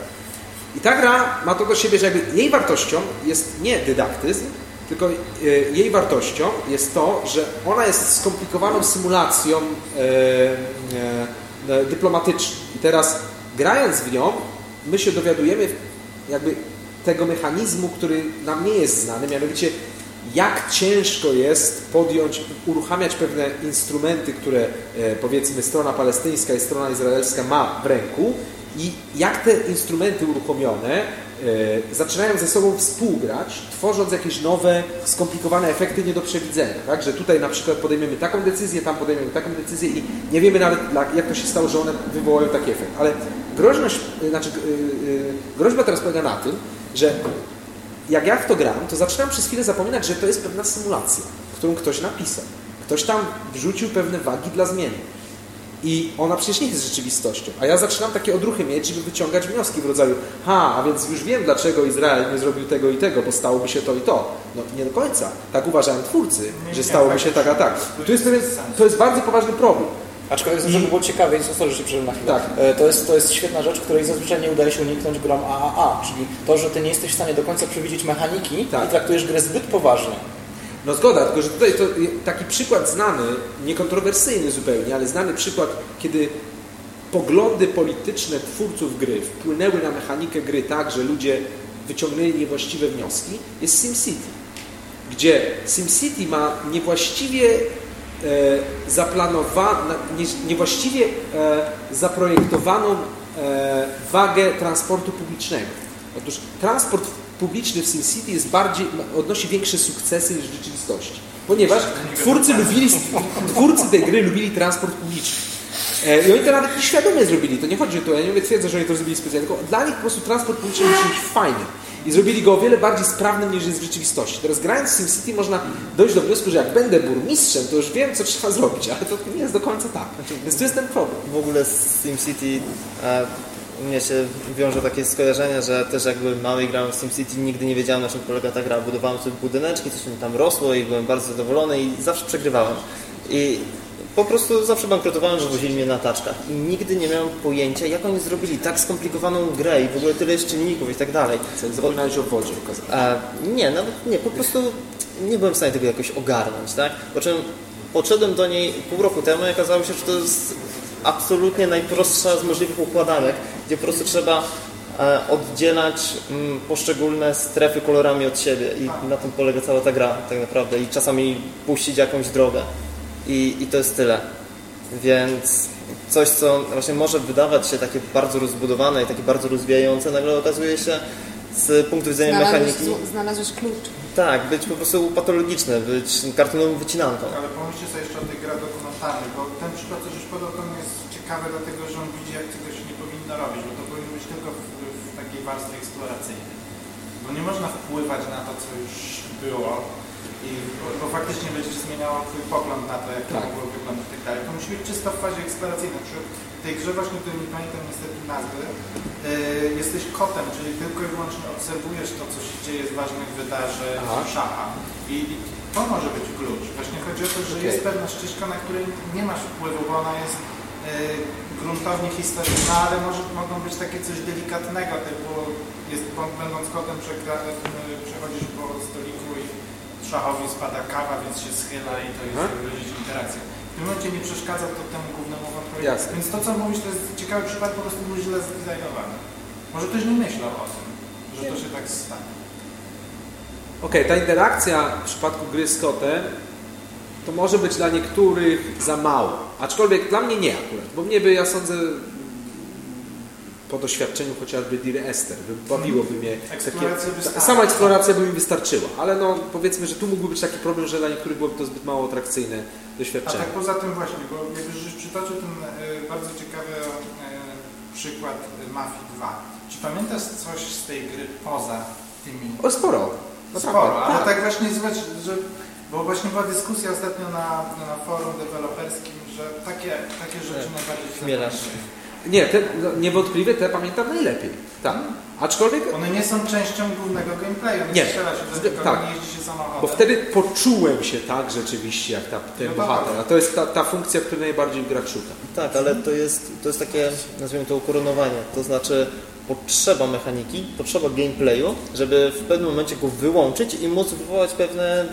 I ta gra ma to do siebie, że jakby jej wartością jest nie dydaktyzm, tylko e, jej wartością jest to, że ona jest skomplikowaną symulacją e, e, e, dyplomatyczną. I teraz grając w nią, my się dowiadujemy jakby tego mechanizmu, który nam nie jest znany, mianowicie jak ciężko jest podjąć, uruchamiać pewne instrumenty, które powiedzmy strona palestyńska i strona izraelska ma w ręku i jak te instrumenty uruchomione e, zaczynają ze sobą współgrać, tworząc jakieś nowe, skomplikowane efekty nie do przewidzenia. Tak? Że tutaj na przykład podejmiemy taką decyzję, tam podejmiemy taką decyzję i nie wiemy nawet jak to się stało, że one wywołają taki efekt. Ale groźność, e, znaczy, e, groźba teraz polega na tym, że jak ja w to gram, to zaczynam przez chwilę zapominać, że to jest pewna symulacja, którą ktoś napisał. Ktoś tam wrzucił pewne wagi dla zmiany. I ona przecież nie jest rzeczywistością. A ja zaczynam takie odruchy mieć, żeby wyciągać wnioski w rodzaju ha, a więc już wiem, dlaczego Izrael nie zrobił tego i tego, bo stałoby się to i to. No nie do końca. Tak uważają twórcy, że stałoby się tak a tak. I tu jest pewien, to jest bardzo poważny problem. Aczkolwiek, żeby było ciekawie, i sorry, że na chwilę. Tak. E, To, jest, to jest świetna rzecz, której zazwyczaj nie udaje się uniknąć grom AAA, czyli to, że ty nie jesteś w stanie do końca przewidzieć mechaniki Tak. i traktujesz grę zbyt poważnie. No zgoda, tylko że tutaj to taki przykład znany, niekontrowersyjny zupełnie, ale znany przykład, kiedy poglądy polityczne twórców gry wpłynęły na mechanikę gry tak, że ludzie wyciągnęli niewłaściwe wnioski, jest SimCity. Gdzie SimCity ma niewłaściwie e, zaplanowaną, nie, niewłaściwie e, zaprojektowaną e, wagę transportu publicznego. Otóż transport publiczny w SimCity jest bardziej, odnosi większe sukcesy niż w rzeczywistości. Ponieważ twórcy, lubili, twórcy tej gry lubili transport publiczny. E, I oni to nawet nieświadomie zrobili. To nie chodzi o to, ja nie twierdzę, że oni to zrobili specjalnie, tylko dla nich po prostu transport publiczny musi być fajny. I zrobili go o wiele bardziej sprawnym niż jest w rzeczywistości. Teraz grając w SimCity można dojść do wniosku, że jak będę burmistrzem, to już wiem, co trzeba zrobić, ale to nie jest do końca tak. Więc tu jest ten problem. W ogóle SimCity e, mnie się wiąże takie skojarzenie, że też jak byłem mały i grałem w SimCity, nigdy nie wiedziałem na czym polega ta gra. Budowałem sobie budyneczki, coś mi tam rosło i byłem bardzo zadowolony i zawsze przegrywałem. I po prostu zawsze bankrutowałem, że wozili mnie na taczkach. I nigdy nie miałem pojęcia, jak oni zrobili tak skomplikowaną grę i w ogóle tyle jest czynników i tak dalej. Zapominałeś o wodzie okazało. A, nie, nawet nie, po prostu nie byłem w stanie tego jakoś ogarnąć, tak? Po czym podszedłem do niej pół roku temu i okazało się, że to jest absolutnie najprostsza z możliwych układanek, gdzie po prostu trzeba e, oddzielać mm, poszczególne strefy kolorami od siebie i na tym polega cała ta gra tak naprawdę i czasami puścić jakąś drogę i, i to jest tyle. Więc coś, co właśnie może wydawać się takie bardzo rozbudowane i takie bardzo rozwijające, nagle okazuje się z punktu widzenia Znalazłeś, mechaniki znalazłeś klucz. Tak, być po prostu patologiczne, być kartonową wycinanką. Ale pomyślcie sobie jeszcze o tej grach dokumentalnych, bo ten przykład, co żeś podał, to jest ciekawe, dlatego że on widzi, jak czegoś nie powinno robić, bo to powinno być tylko w, w takiej warstwie eksploracyjnej. Bo nie można wpływać na to, co już było, i, bo, faktycznie będzie zmieniało twój pogląd na to, jak to Tak. mogło wyglądać i tak dalej. To musi być czysto w fazie eksploracyjnej. W tej grze właśnie, której nie pamiętam niestety nazwy, yy, jesteś kotem, czyli tylko i wyłącznie obserwujesz to, co się dzieje z ważnych wydarzeń szacha. I, I to może być klucz. Właśnie chodzi o to, że Okej. jest pewna ścieżka, na której nie masz wpływu, bo ona jest yy, gruntownie historyczna, ale może, mogą być takie coś delikatnego, typu jest, będąc kotem yy, przechodzisz po stoliku szachowi spada kawa, więc się schyla i to jest rodzić interakcja. W tym momencie nie przeszkadza to temu głównemu wątkowi. Jasne. Więc to, co mówisz, to jest ciekawy przypadek, po prostu był źle zdesignowany. Może ktoś nie myślał o tym, że to się tak stanie. Okej, ta interakcja w przypadku gry z kotem to może być dla niektórych za mało. Aczkolwiek dla mnie nie akurat, bo mnie by, ja sądzę, po doświadczeniu chociażby Dear Esther, bawiłoby mnie takie, sama eksploracja by mi wystarczyła, ale no powiedzmy, że tu mógłby być taki problem, że dla niektórych byłoby to zbyt mało atrakcyjne A doświadczenie. tak poza tym właśnie, bo jak już przytoczył ten e, bardzo ciekawy e, przykład e, Mafii 2. Czy pamiętasz coś z tej gry poza tymi O, sporo. Naprawdę. Sporo, ale Tak. tak właśnie zobacz, że bo właśnie była dyskusja ostatnio na, na forum deweloperskim, że takie, takie rzeczy najbardziej się Chmielarz. zapamiętają. Nie, te, no, niewątpliwie te pamiętam najlepiej. Tak. Aczkolwiek One nie są częścią głównego gameplayu, nie, Nie. strzela się do tak. nie jeździ się samochodem. Bo wtedy poczułem się tak rzeczywiście jak ta, ten No bohater. tak. A to jest ta, ta funkcja, której najbardziej gracz szuka. Tak, ale to jest, to jest takie, nazwijmy to ukoronowanie. To znaczy potrzeba mechaniki, potrzeba gameplayu, żeby w pewnym momencie go wyłączyć i móc wywołać pewne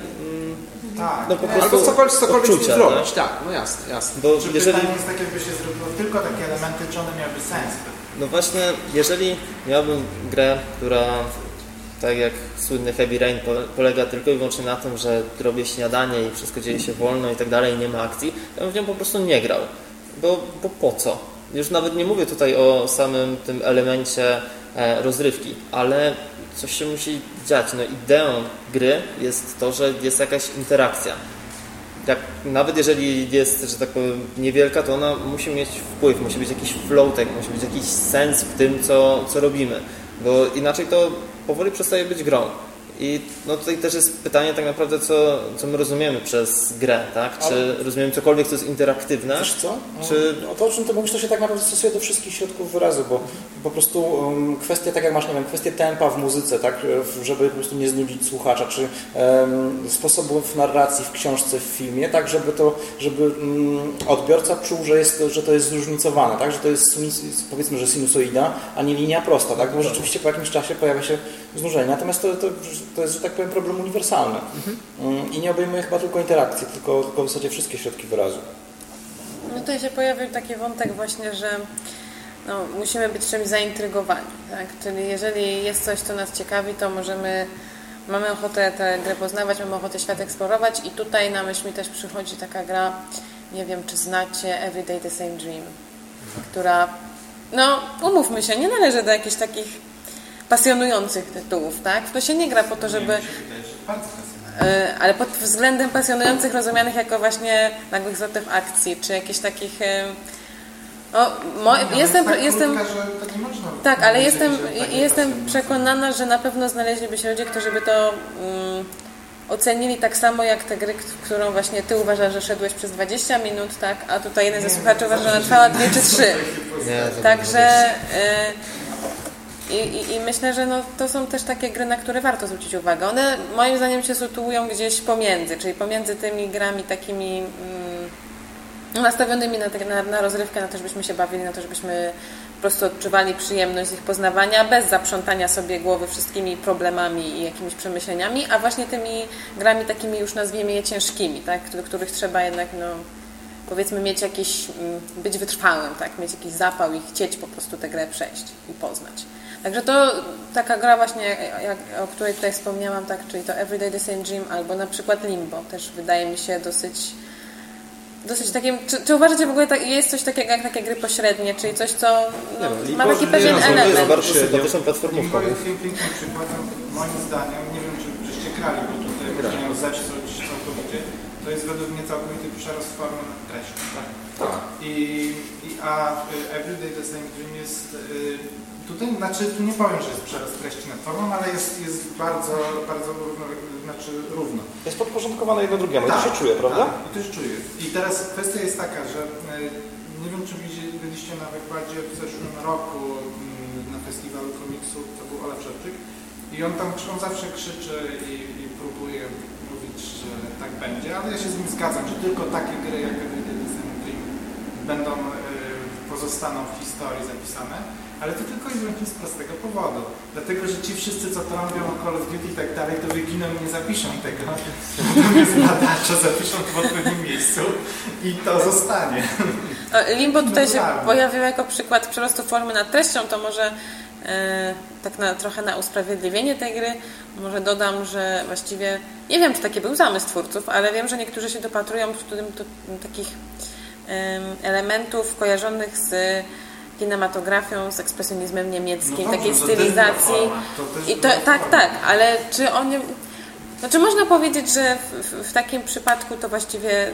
tak, no po nie, prostu Albo cokolwiek, cokolwiek odczucia, zrobić. Tak, no jasne, jasne. Bo Czy jeżeli, pytanie jest takie, by się zrobiło tylko takie elementy, czy one miałyby sens? no właśnie, jeżeli miałbym grę, która tak jak słynny Heavy Rain po- polega tylko i wyłącznie na tym, że robię śniadanie i wszystko dzieje się wolno i tak dalej, i nie ma akcji, ja bym w nią po prostu nie grał. Bo, bo po co? Już nawet nie mówię tutaj o samym tym elemencie e, rozrywki, ale coś się musi dziać. No ideą gry jest to, że jest jakaś interakcja. Jak, nawet jeżeli jest, że tak powiem, niewielka, to ona musi mieć wpływ, musi być jakiś floatek, musi być jakiś sens w tym, co, co robimy, bo inaczej to powoli przestaje być grą. I no tutaj też jest pytanie tak naprawdę, co, co my rozumiemy przez grę, tak? Czy rozumiemy cokolwiek, co jest interaktywne? Wiesz co? Czy- No to, o czym ty mówisz, to się tak naprawdę stosuje do wszystkich środków wyrazu, bo po prostu um, kwestie, tak jak masz, nie wiem, kwestie tempa w muzyce, tak, żeby po prostu nie znudzić słuchacza, czy um, sposobów narracji w książce, w filmie, tak, żeby to, żeby um, odbiorca czuł, że, jest, że to jest zróżnicowane, tak, że to jest powiedzmy, że sinusoida, a nie linia prosta, tak, bo rzeczywiście po jakimś czasie pojawia się znużenie. Natomiast to, to, to jest, że tak powiem, problem uniwersalny Um, i nie obejmuje chyba tylko interakcji, tylko, tylko w zasadzie wszystkie środki wyrazu. No tutaj się pojawił taki wątek właśnie, że no, musimy być czymś zaintrygowani. Tak? Czyli jeżeli jest coś, co nas ciekawi, to możemy, mamy ochotę tę grę poznawać, mamy ochotę świat eksplorować i tutaj na myśl mi też przychodzi taka gra, nie wiem czy znacie Everyday the Same Dream, która, no umówmy się, nie należy do jakichś takich pasjonujących tytułów, tak? To się nie gra po to, żeby... E, ale pod względem pasjonujących rozumianych jako właśnie nagłych zwrotów akcji, czy jakichś takich... e, O, mo, no, jestem, jest tak jestem, krótka, można tak, ale jestem, jestem przekonana, że na pewno znaleźliby się ludzie, którzy by to mm, ocenili tak samo jak tę grę, w którą właśnie ty uważasz, że szedłeś przez 20 minut, tak, a tutaj jeden ze słuchaczy uważa, że ona trwała 2 czy 3. Nie, to Także y, i, i, i myślę, że no, to są też takie gry, na które warto zwrócić uwagę. One moim zdaniem się sytuują gdzieś pomiędzy, czyli pomiędzy tymi grami takimi mm, nastawionymi na, te- na, na rozrywkę, na to, żebyśmy się bawili, na to, żebyśmy po prostu odczuwali przyjemność z ich poznawania, bez zaprzątania sobie głowy wszystkimi problemami i jakimiś przemyśleniami, a właśnie tymi grami takimi już nazwijmy je ciężkimi, tak, których trzeba jednak no, powiedzmy mieć jakiś, mm, być wytrwałym, tak, mieć jakiś zapał i chcieć po prostu tę grę przejść i poznać. Także to taka gra właśnie, jak, o której tutaj wspomniałam, tak, czyli to Everyday the Same Dream albo na przykład Limbo, też wydaje mi się dosyć dosyć takim, czy, czy uważacie w ogóle, tak, jest coś takiego jak takie gry pośrednie, czyli coś, co no, Nie, no, ma taki nie pewien nazwę, To jest element? bardzo sympatyczną platformówką. Limbo jest pięknym przykładem, moim zdaniem, nie wiem czy żeście grali, bo tutaj można zepsuć całkowicie, to jest według mnie całkowity przerost formy na treść. Tak. Tak. I, i, a y, Everyday the Same Dream jest y, tutaj, znaczy tu nie powiem, że jest przerost treści nad formą, ale jest, jest bardzo, bardzo równo, znaczy równo. Jest podporządkowane jedno drugiemu, tak, to się czuje, prawda? Tak, to się czuje. I teraz kwestia jest taka, że y, nie wiem, czy byliście na wykładzie w zeszłym roku mm, na festiwalu komiksu, to był Olaf Szewczyk i on tam on zawsze krzyczy i, i próbuje mówić, że tak będzie, ale ja się z nim zgadzam, że tylko takie gry jak Everyday Dream będą, y, pozostaną w historii zapisane, ale to tylko i wyłącznie z prostego powodu. Dlatego, że ci wszyscy, co trąbią o Call of Duty i tak dalej, to wyginą i nie zapiszą tego. Natomiast badacze zapiszą to w odpowiednim miejscu i to zostanie. Limbo tutaj się pojawił jako przykład przerostu formy nad treścią, to może e, tak na, trochę na usprawiedliwienie tej gry, może dodam, że właściwie nie wiem, czy taki był zamysł twórców, ale wiem, że niektórzy się dopatrują w tym, to, takich e, elementów kojarzonych z kinematografią, z ekspresjonizmem niemieckim, no takiej stylizacji. I to, tak, tak, ale czy oni. Znaczy można powiedzieć, że w, w, takim przypadku to właściwie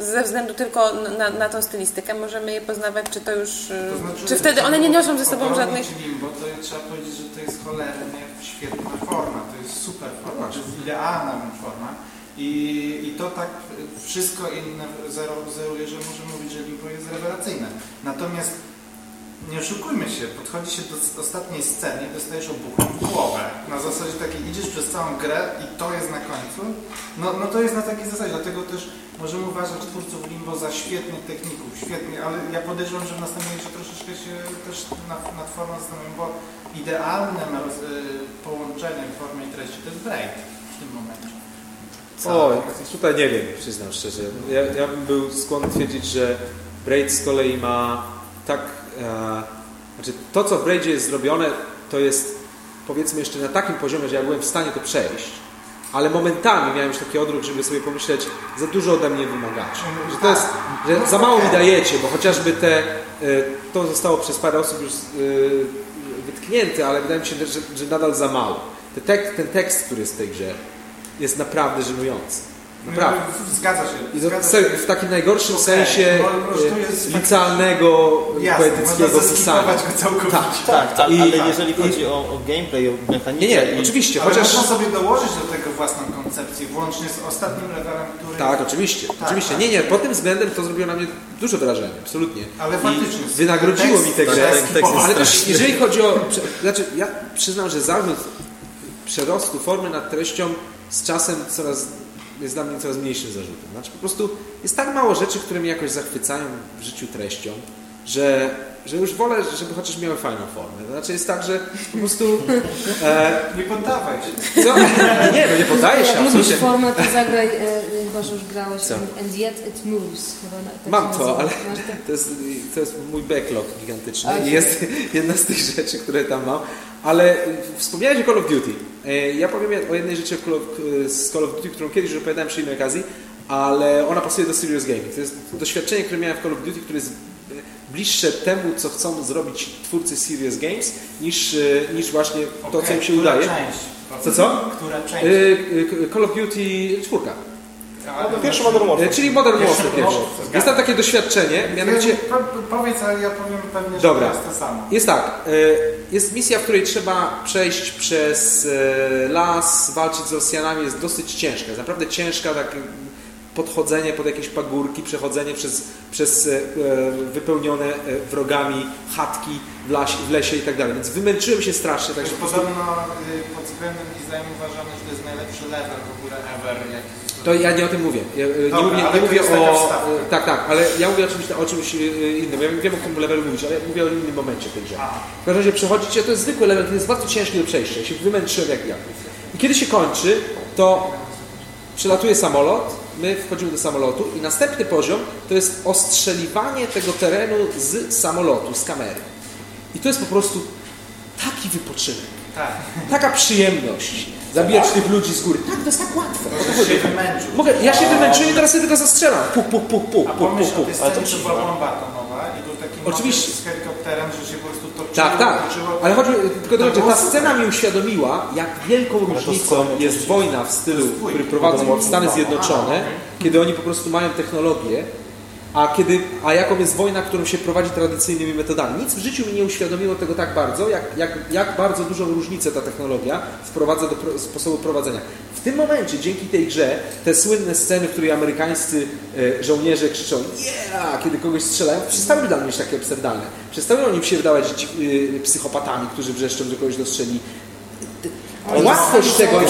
ze względu tylko na, na tą stylistykę możemy je poznawać, czy to już... To znaczy, czy wtedy one nie niosą ze sobą żadnych... Bo to trzeba powiedzieć, że to jest cholernie świetna forma, to jest super forma, to jest idealna forma. I, I to tak wszystko inne zeruje, że może mówić, że Limbo jest rewelacyjne. Natomiast nie oszukujmy się, podchodzi się do ostatniej sceny i dostajesz obuchem w głowę. Na zasadzie takiej idziesz przez całą grę i to jest na końcu. No, no to jest na takiej zasadzie, dlatego też możemy uważać twórców Limbo za świetnych techników, świetnie, ale ja podejrzewam, że w następnym jeszcze troszeczkę się też nad, nad formą zastanawiam, bo idealnym y, połączeniem formy i treści to jest break w tym momencie. O, tutaj nie wiem, przyznam szczerze. Ja, ja bym był skłonny twierdzić, że Braid z kolei ma tak znaczy to, co w Braidzie jest zrobione, to jest powiedzmy jeszcze na takim poziomie, że ja byłem w stanie to przejść, ale momentami miałem już taki odruch, żeby sobie pomyśleć, za dużo ode mnie wymagacie. Że to jest, że za mało mi dajecie, bo chociażby te, e, to zostało przez parę osób już e, wytknięte, ale wydaje mi się, że, że nadal za mało. Ten tekst, ten tekst, który jest w tej grze, jest naprawdę żenujący. Naprawdę. Zgadza się. Zgadza się. w takim najgorszym okay. sensie e, licealnego, poetyckiego pisania. Go tak, tak, tak, I, ale jeżeli chodzi o, o gameplay, o mechanikę... Nie, nie, i, oczywiście. Ale chociaż... można sobie dołożyć do tego własną koncepcję, włącznie z ostatnim levelem, który... Tak, oczywiście. Tak, oczywiście. Tak. Nie, nie, pod tym względem to zrobiło na mnie duże wrażenie, absolutnie. Ale faktycznie. I wynagrodziło mi tę grę. Ale też jeżeli chodzi o... Znaczy, ja przyznam, że zarzut przerostu formy nad treścią z czasem coraz jest dla mnie coraz mniejszym zarzutem. Znaczy po prostu jest tak mało rzeczy, które mnie jakoś zachwycają w życiu treścią, że, że już wolę, żeby chociaż miały fajną formę. Znaczy jest tak, że po prostu... E, nie poddawaj się. Co? Nie, no nie poddaję się. Jak lubisz formę, to zagraj, e, chyba, że już grałeś Co? and yet it moves. Tak Mam to, ale to jest, to jest mój backlog gigantyczny okay. i jest jedna z tych rzeczy, które tam mam. Ale wspomniałeś o Call of Duty. E, ja powiem o jednej rzeczy z Call of Duty, którą kiedyś już opowiadałem przy innej okazji, ale ona pasuje do Serious Gaming. To jest doświadczenie, które miałem w Call of Duty, które jest bliższe temu, co chcą zrobić twórcy Serious Games, niż, e, niż właśnie to, okay, co im się udaje. Część? Co, co? Która część? E, Call of Duty 4. Pierwszy Modern Warfare. Czyli Modern Warfare pierwszy. Jest tam takie doświadczenie, mianowicie... Powiedz, ale ja powiem pewnie, Dobra. że to jest to samo. Jest tak. Jest misja, w której trzeba przejść przez las, walczyć z Rosjanami. Jest dosyć ciężka. Jest naprawdę ciężka, tak podchodzenie pod jakieś pagórki, przechodzenie przez, przez wypełnione wrogami chatki w, lasie, w lesie i tak dalej. Więc wymęczyłem się strasznie. Tak, Podobno pod względem designu uważamy, że to jest najlepszy level w ogóle ever, jaki to ja nie o tym mówię. Ja, e, Dobra, nie mówię, nie mówię o... Tak, tak, ale ja mówię o czymś, o czymś e, innym. Ja wiem, o którym levelu mówić, ale ja mówię o innym momencie w tej grze. W każdym razie przechodzicie, to jest zwykły level, to jest bardzo ciężki do przejścia. Się wymęczyłem jak ja. I kiedy się kończy, to przylatuje samolot, my wchodzimy do samolotu i następny poziom to jest ostrzeliwanie tego terenu z samolotu, z kamery. I to jest po prostu taki wypoczynek. Tak. Taka przyjemność zabijać tych ludzi z góry. Tak, to jest tak łatwe. Możesz się wymęczył. Mogę, ja się wymęczyłem i teraz sobie tylko zastrzelam. Puk, puk, puk, puk, A puk, pomyśl puk, puk. Ale to była bomba atomowa i był taki Oczywiście. z helikopterem, że się po prostu toczyło, Tak, tak. toczyło. Ale chodzi, tylko było ta scena mi uświadomiła, jak wielką różnicą jest wojna w stylu, który prowadzą Stany Zjednoczone, kiedy oni po prostu mają technologię, a, kiedy, a jaką jest wojna, którą się prowadzi tradycyjnymi metodami. Nic w życiu mi nie uświadomiło tego tak bardzo, jak, jak, jak bardzo dużą różnicę ta technologia wprowadza do pro, sposobu prowadzenia. W tym momencie, dzięki tej grze, te słynne sceny, w której amerykańscy e, żołnierze krzyczą yeah, kiedy kogoś strzelają, przestały dla mnie być takie absurdalne. Przestały oni się wydawać e, psychopatami, którzy wrzeszczą, że kogoś dostrzeli. Łatwość tego i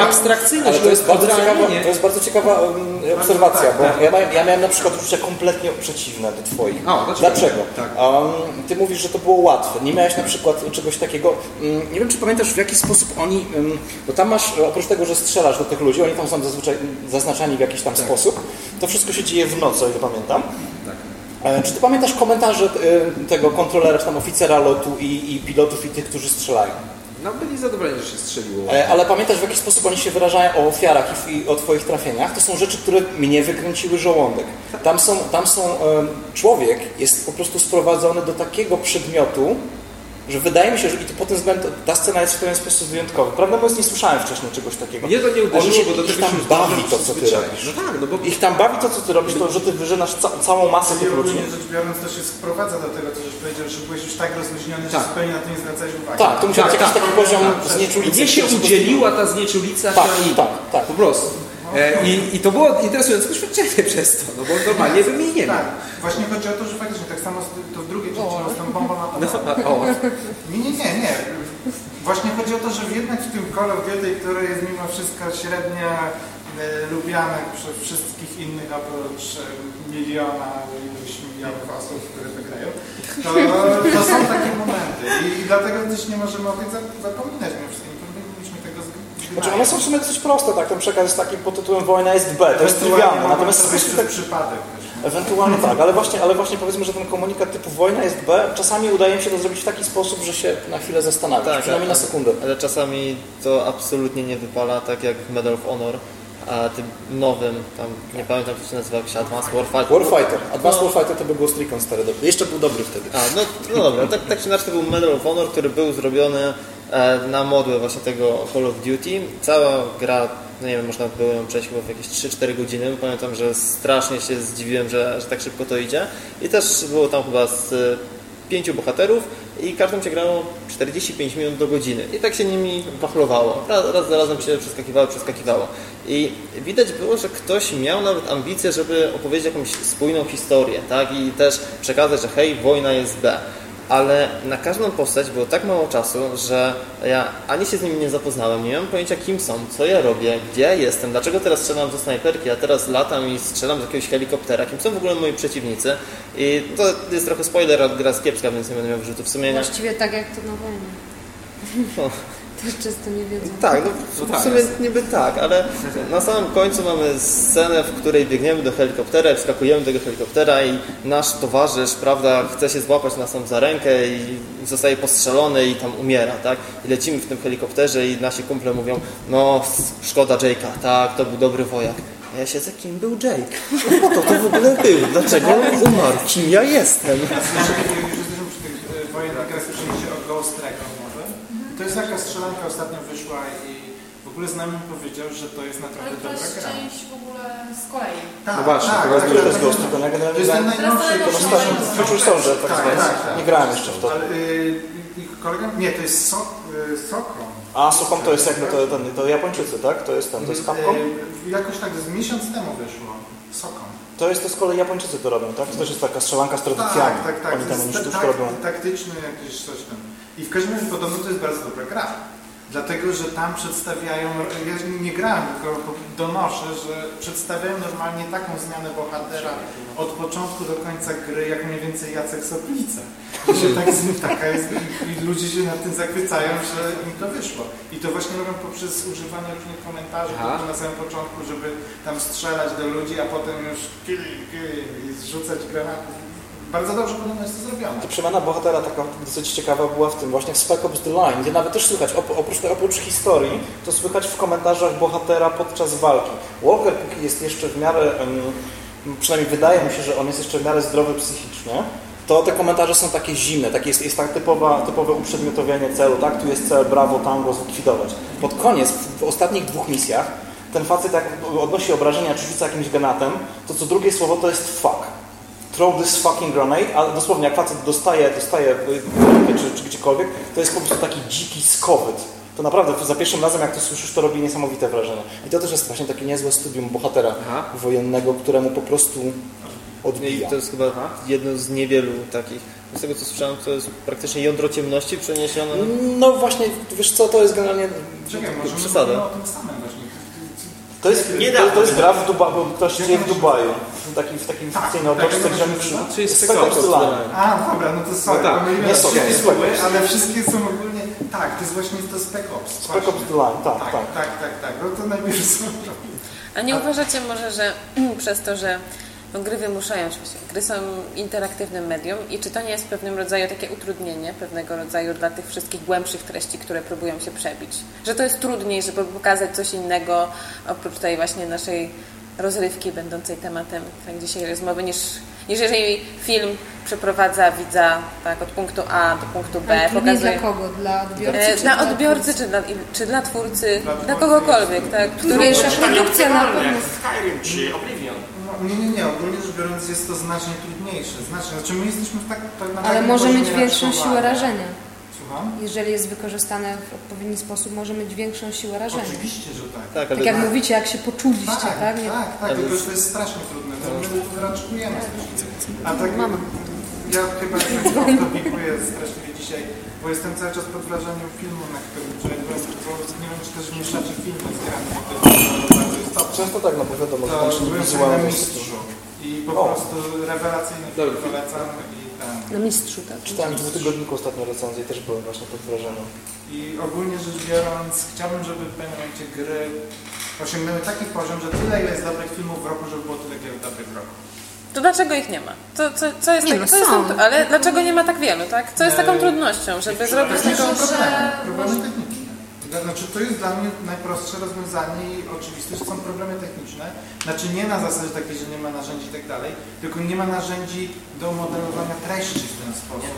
abstrakcyjność, Ale to jest bardzo ciekawa, to jest bardzo ciekawa obserwacja, bo ja, miałem, ja miałem na przykład uczucia kompletnie przeciwne do Twoich. Dlaczego? Tak. Ty mówisz, że to było łatwe. Nie miałeś na przykład czegoś takiego. Nie wiem, czy pamiętasz w jaki sposób oni. Bo tam masz, oprócz tego, że strzelasz do tych ludzi, oni tam są zazwyczaj zaznaczani w jakiś tam sposób. To wszystko się dzieje w nocy, o ile pamiętam. E, Czy ty pamiętasz komentarze e, tego kontrolera, czy tam oficera lotu i, i pilotów i tych, którzy strzelają? No byli zadowoleni, że się strzeliło. E, Ale pamiętasz w jaki sposób oni się wyrażają o ofiarach i, o Twoich trafieniach? To są rzeczy, które mnie wykręciły żołądek. Tam są, tam są człowiek jest po prostu sprowadzony do takiego przedmiotu, że wydaje mi się, że i to pod tym względem ta scena jest w pewien sposób wyjątkowa. Prawda mówiąc, nie słyszałem wcześniej czegoś takiego. Mnie to nie uderzyło, się, bo do ich tego tam się już bawi to, co Ty robisz. No tak, no bo Ich tam bawi to, co Ty robisz, to, że Ty wyżynasz ca całą masę tych ludzi. rzecz biorąc to się sprowadza do tego, co żeś powiedział, że byłeś już tak rozluźniony, że Tak. zupełnie na to nie zwracałeś uwagi. Tak, to musi być Tak, jakiś tak. taki poziom znieczulicy. mnie się udzieliła ta znieczulica Tak, tak, tak. Po prostu. E, i, I to było interesujące doświadczenie przez to, no bo normalnie bym jej nie miał. Tak, właśnie chodzi o to, że faktycznie tak samo to w drugiej części z tą bombą No, atomową. Nie, nie, nie, nie. Właśnie chodzi o to, że jednak w tym Call of Duty, które jest mimo wszystko średnio e, lubiane przez wszystkich innych oprócz e, miliona, iluś milionów osób, które to grają, to, to są takie momenty I, i dlatego też nie możemy o za- zapominać mimo wszystko. Nie powinniśmy tego zgrywać. Znaczy one są w sumie dosyć proste, tak? Ten przekaz jest taki pod tytułem wojna jest B, to jest trywialne. Natomiast to jest tak, przypadek ewentualnie tak, ale właśnie, ale właśnie powiedzmy, że ten komunikat typu wojna jest B, czasami udaje mi się to zrobić w taki sposób, że się na chwilę zastanawiasz, Tak, przynajmniej na ale- sekundę. Ale czasami to absolutnie nie wypala, tak jak w Medal of Honor, a tym nowym, tam nie pamiętam to się nazywa, jakiś Advanced Warfighter. Warfighter. Advanced No. Warfighter to był Ghost Recon stary dobry. Jeszcze był dobry wtedy. A, no, no dobra, tak, tak czy inaczej to był Medal of Honor, który był zrobiony na modłę właśnie tego Call of Duty. Cała gra, no nie wiem, można było ją przejść chyba w jakieś 3-4 godziny. Pamiętam, że strasznie się zdziwiłem, że, że tak szybko to idzie. I też było tam chyba z e, pięciu bohaterów i każdym się grało 45 minut do godziny. I tak się nimi wachlowało. Raz, raz za razem się przeskakiwało, przeskakiwało. I widać było, że ktoś miał nawet ambicje, żeby opowiedzieć jakąś spójną historię, tak? I też przekazać, że hej, wojna jest B. Ale na każdą postać było tak mało czasu, że ja ani się z nimi nie zapoznałem, nie miałem pojęcia kim są, co ja robię, gdzie ja jestem, dlaczego teraz strzelam ze snajperki, a teraz latam i strzelam z jakiegoś helikoptera, kim są w ogóle moi przeciwnicy. I to jest trochę spoiler, a gra jest kiepska, więc nie będę miał wyrzutu w sumienia. Właściwie tak jak to na wojnie. No. Też często nie wiedzą. Tak, no, w, w sumie niby tak, ale na samym końcu mamy scenę, w której biegniemy do helikoptera i wskakujemy do tego helikoptera i nasz towarzysz, prawda, chce się złapać nas tam za rękę i zostaje postrzelony i tam umiera, tak? I lecimy w tym helikopterze i nasi kumple mówią, no szkoda Jake'a, tak, to był dobry wojak. A ja siedzę, kim był Jake? Kto to w ogóle był? Dlaczego on umarł? Kim ja jestem? Ja słyszę, jak już jesteśmy przy tych e, wojennych grach, słyszeliście o Ghost Recon? To jest taka strzelanka ostatnio wyszła i w ogóle znajomy powiedział, że to jest Ale naprawdę to dobra jest gra. część w ogóle z kolei. Tak, No właśnie, tak, to tak, jest Już tak, jest. Ghost Recon, ja To generalnie jest ten najnowszy, Teraz to to ostatni najnowszy. Future Soldier, tak Tak, tak, tak. Nie grałem jeszcze w to. Ale y, ich kolega? Nie, to jest so, y, Sokon. A Sokom to jest jakby to, to, to Japończycy, tak? To jest ten, to jest Capcom? Y, Jakoś tak z miesiąc temu wyszło. Sokon. To jest to z kolei Japończycy to robią, tak? To też jest taka strzelanka z tradycjami. Tak, tak, tak. Oni To tam oni tak, robią. taktyczny jakiś coś tam. I w każdym razie podobno to jest bardzo dobra gra. Dlatego, że tam przedstawiają, ja nie grałem, tylko donoszę, że przedstawiają normalnie taką zmianę bohatera od początku do końca gry, jak mniej więcej Jacek Soplica. I że tak, taka jest, i, ludzie się nad tym zachwycają, że im to wyszło. I to właśnie robią poprzez używanie różnych komentarzy na samym początku, żeby tam strzelać do ludzi, a potem już kill, kill i zrzucać granaty. Bardzo dobrze podobno jest to zrobione. To przemiana bohatera taka dosyć ciekawa była w tym właśnie w Spec Ops The Line, gdzie nawet też słychać, op oprócz, oprócz historii, to słychać w komentarzach bohatera podczas walki. Walker, póki jest jeszcze w miarę przynajmniej wydaje mi się, że on jest jeszcze w miarę zdrowy psychicznie, to te komentarze są takie zimne, takie jest, jest tak typowa, typowe uprzedmiotowienie celu, tak? Tu jest cel, brawo, tango, zlikwidować. Pod koniec, w, w ostatnich dwóch misjach, ten facet jak odnosi obrażenia, czy rzuca jakimś granatem, to co drugie słowo to jest fuck. Throw this fucking grenade, a dosłownie jak facet dostaje, dostaje czy, czy gdziekolwiek, to jest po prostu taki dziki skowyt. To naprawdę za pierwszym razem, jak to słyszysz, to robi niesamowite wrażenie. I to też jest właśnie takie niezłe studium bohatera Aha. wojennego, któremu po prostu odbija. I to jest chyba jedno z niewielu takich. Z tego co słyszałem, to jest praktycznie jądro ciemności przeniesione. No właśnie, wiesz co, to jest generalnie Czekaj, przesada. o tym samym. To jest, nie to, to jest gra w Dubaju, ktoś dzieje w Dubaju. W takim tak, fikcyjnym otoczce gramy przy... Czy jest Spec Ops A, dobra, no to sorry, no tak, nie wszystkie złe, ale wszystkie są ogólnie... Tak, to jest właśnie to Spec Ops. Spec Ops The Line, tak, tak. Tak, tak, tak, tak. No to najpierw są... A nie uważacie może, że przez to, że no, gry wymuszają się. Gry są interaktywnym medium i czy to nie jest pewnym rodzaju takie utrudnienie, pewnego rodzaju dla tych wszystkich głębszych treści, które próbują się przebić? Że to jest trudniej, żeby pokazać coś innego oprócz tej właśnie naszej rozrywki będącej tematem tak, dzisiejszej rozmowy, niż, niż jeżeli film przeprowadza widza tak, od punktu A do punktu B. Ale pokazuje... dla kogo? Dla odbiorcy? E, dla odbiorcy, czy dla, czy dla twórcy, dla, dla kogokolwiek, tak? Który jeszcze produkcja na pewno... Skyrim czy Oblivion. No, nie, nie, nie. Ogólnie rzecz biorąc jest to znacznie trudniejsze. Znacznie. Znaczy my jesteśmy w tak, tak na Ale może mieć większą siłę rażenia. Słucham? Jeżeli jest wykorzystane w odpowiedni sposób, może mieć większą siłę rażenia. Oczywiście, że tak. Tak, tak jak tak. mówicie, jak się poczuliście, tak? Tak, nie... tak, tak tylko że to jest strasznie trudne. My tu raczkujemy. A tak, Mama. Ja chyba komplikuję strasznie dzisiaj, bo jestem cały czas pod wrażeniem filmu, na którym wczoraj byłem, bo nie wiem, czy też mieszacie filmy z grami, to jest bardzo istotne. Często tak, no bo wiadomo, że tam się wizualnie I po o. prostu rewelacyjny film polecam. I ten. Na mistrzu, tak. Czytałem w dwutygodniku ostatnio recenzję i też byłem właśnie pod wrażeniem. I ogólnie rzecz biorąc, chciałbym, żeby w pewnym momencie gry osiągnęły taki poziom, że tyle ile jest dobrych filmów w roku, żeby było tyle gier dobrych w roku. To dlaczego ich nie ma? Co, co, co jest, nie, tak, co jest tam, ale dlaczego nie ma tak wielu, tak? Co jest taką eee, trudnością, żeby zrobić taką problemy? Problemy techniczne. Znaczy to jest dla mnie najprostsze rozwiązanie i oczywiste, że są problemy techniczne. Znaczy nie na zasadzie takiej, że nie ma narzędzi i tak dalej, tylko nie ma narzędzi do modelowania treści w ten sposób.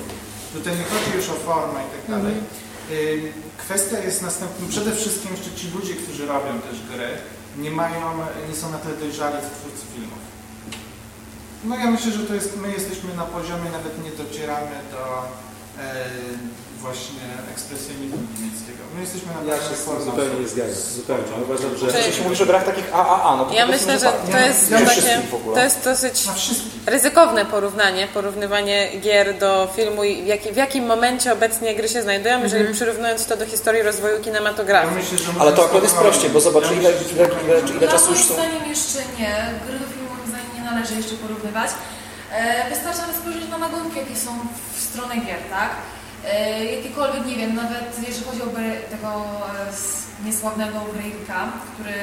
Tutaj nie chodzi już o formę i tak dalej. Mhm. Kwestia jest następna. Przede wszystkim jeszcze ci ludzie, którzy robią też gry, nie mają, nie są na tyle dojrzali co twórcy filmów. No ja myślę, że to jest, my jesteśmy na poziomie, nawet nie docieramy do e, właśnie ekspresjonizmu niemieckiego. My jesteśmy na Ja się zupełnie nie zgadzam. Zupełnie. Uważam, że... Czyli się mówi o grach takich AAA. No to ja myślę, że to jest, nie, takie, to jest dosyć ryzykowne porównanie, porównywanie gier do filmu i w, jak, w jakim momencie obecnie gry się znajdują, jeżeli przyrównując to do historii rozwoju kinematografii. Ja myślę, Ale to akurat jest prościej, bo zobacz ile, ile, ile, ile czasu już są... Moim zdaniem jeszcze nie. Gry do filmu moim zdaniem nie należy jeszcze porównywać. E, wystarczy nawet spojrzeć na nagonki, jakie są w stronę gier, tak? E, jakiekolwiek, nie wiem, nawet jeżeli chodzi o tego e, niesławnego Breivika, który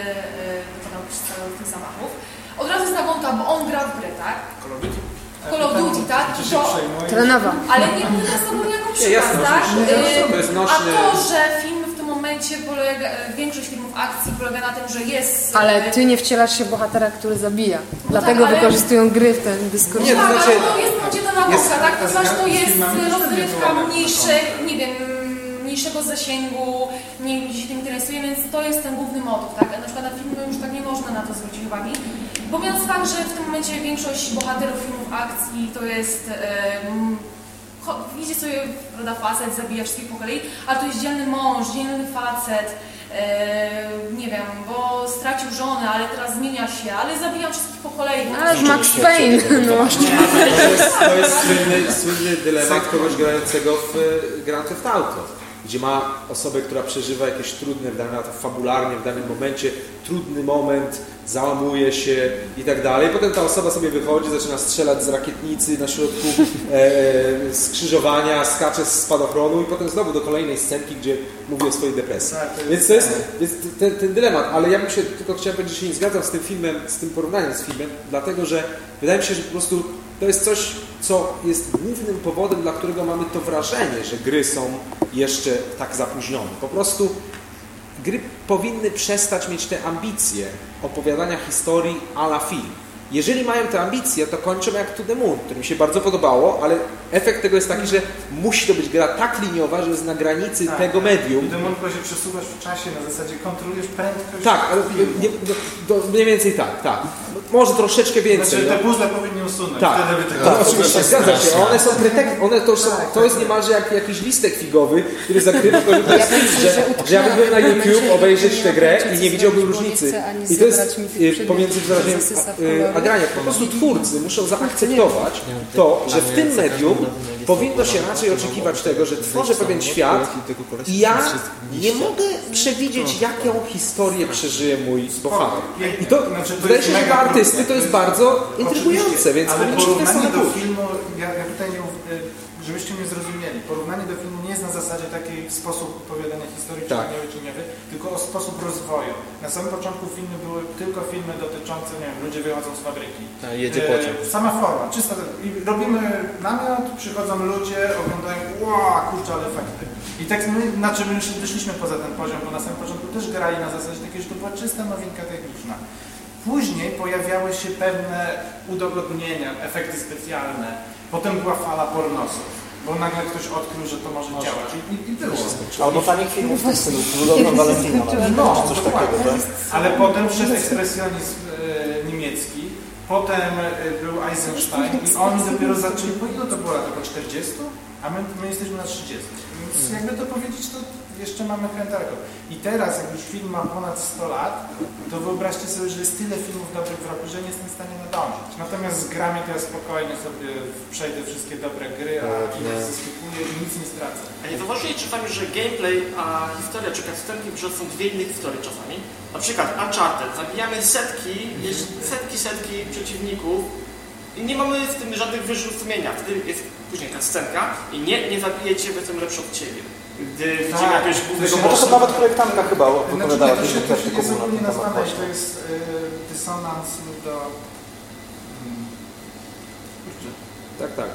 wykonał cały tych zamachów, od razu jest nagonka, bo on gra w gry, tak? Call of Duty, tak? I to, Trenowa. ale nie mówię na sobą jako przykład, tak? A to, że film momencie polega, większość filmów akcji polega na tym, że jest... Ale ty nie wcielasz się bohatera, który zabija. No Dlatego tak, ale... wykorzystują gry w ten dyskurs. Nie, to znaczy... to jest gdzie to nauka, tak? To znaczy to jest rozrywka mniejszej, nie wiem, mniejszego zasięgu, mniej ludzi się tym interesuje, więc to jest ten główny motyw, tak? Na przykład na filmie już tak nie można na to zwrócić uwagi. Mówiąc fakt, że w tym momencie większość bohaterów filmów akcji to jest... Yy, idzie sobie, prawda, facet, zabija wszystkich po kolei, ale to jest dzielny mąż, dzielny facet, e, nie wiem, bo stracił żonę, ale teraz zmienia się, ale zabija wszystkich po kolei. No, ale Max Payne, no. To jest, to jest słynny, słynny dylemat kogoś grającego w Grand Theft Auto gdzie ma osobę, która przeżywa jakieś trudne, w danym, fabularnie w danym momencie, trudny moment, załamuje się i tak dalej. Potem ta osoba sobie wychodzi, zaczyna strzelać z rakietnicy na środku e, skrzyżowania, skacze z spadochronu i potem znowu do kolejnej scenki, gdzie mówi o swojej depresji. Tak, więc to jest, jest ten, ten, dylemat, ale ja bym się tylko chciałem powiedzieć, że się nie zgadzam z tym filmem, z tym porównaniem z filmem, dlatego że wydaje mi się, że po prostu to jest coś, co jest głównym powodem, dla którego mamy to wrażenie, że gry są jeszcze tak zapóźnione. Po prostu gry powinny przestać mieć te ambicje opowiadania historii a la film. jeżeli mają te ambicje, to kończą jak To The Moon, które mi się bardzo podobało, ale efekt tego jest taki, że musi to być gra tak liniowa, że jest na granicy Tak, tego medium. I to tylko się przesuwasz w czasie, na zasadzie kontrolujesz prędkość Tak, ale mniej więcej tak, tak. Może troszeczkę więcej. Znaczy te no. puzzle powinni usunąć, Tak, tak, oczywiście, zgadza się. One są pretek- one to, są, to jest niemalże jak jakiś listek figowy, który zakrywa to, że, Ja myślę, że że ja bym był na YouTube obejrzeć że tę grę i nie widziałbym różnicy. I to jest y, pomiędzy które wyrażeniem zasysa w y, kolory. a graniem. Po prostu twórcy muszą zaakceptować to, że w tym medium powinno się raczej oczekiwać tego, że tworzę pewien świat i ja nie mogę przewidzieć, jaką historię przeżyje mój bohater. I to Znaczy, to wydaje się, że dla artysty to jest bardzo intrygujące, więc ale porównanie do filmu, ja, ja tutaj nie, y, żebyście mnie zrozumieli, porównanie do filmu nie jest na zasadzie takiej sposób opowiadania historii, czy Tak. nie czy nie tylko o sposób rozwoju. Na samym początku filmu były tylko filmy dotyczące, nie wiem, ludzie wychodzą z fabryki. A, jedzie E. Sama forma, czysta. I robimy namiot, przychodzą ludzie, oglądają, wow, kurczę, ale efekty. I tak my, znaczy my już wyszliśmy poza ten poziom, bo na samym początku też grali na zasadzie takiej, że to była czysta nowinka techniczna. Później pojawiały się pewne udogodnienia, efekty specjalne. Potem była fala pornosów, bo nagle ktoś odkrył, że to może działać. I, i, i było. Albo tanich filmów w stylu Cudowna No, czy coś takiego, dokładnie. tak? Ale potem przyszedł ekspresjonizm e, niemiecki, potem e, był Eisenstein i oni dopiero zaczęli, po ile to było lat? Około 40? A my, my jesteśmy na 30. Więc jakby to powiedzieć, to jeszcze mamy krętarko. I teraz, jak już film ma ponad 100 lat, to wyobraźcie sobie, że jest tyle filmów dobrych w roku, że nie jestem w stanie nadążyć. Natomiast z grami to ja spokojnie sobie przejdę wszystkie dobre gry, a ile zeskipuję i nic nie stracę. A nie zauważyli czasami, że gameplay, a historia czy cutscenki są dwie inne historie czasami? Na przykład Uncharted, zabijamy setki, setki, setki przeciwników i nie mamy w tym żadnych wyrzutów sumienia. Wtedy jest później ta scenka i nie, nie zabijecie, bo jestem lepszy od ciebie. Gdy widzimy Tak. jakiegoś głównego No to nawet projektantka chyba Znaczy, nie, opowiadała to się, w to się jest artykułu na ogólnie nazwane, to jest y, dysonans do... mm, Kurczę. Tak, tak.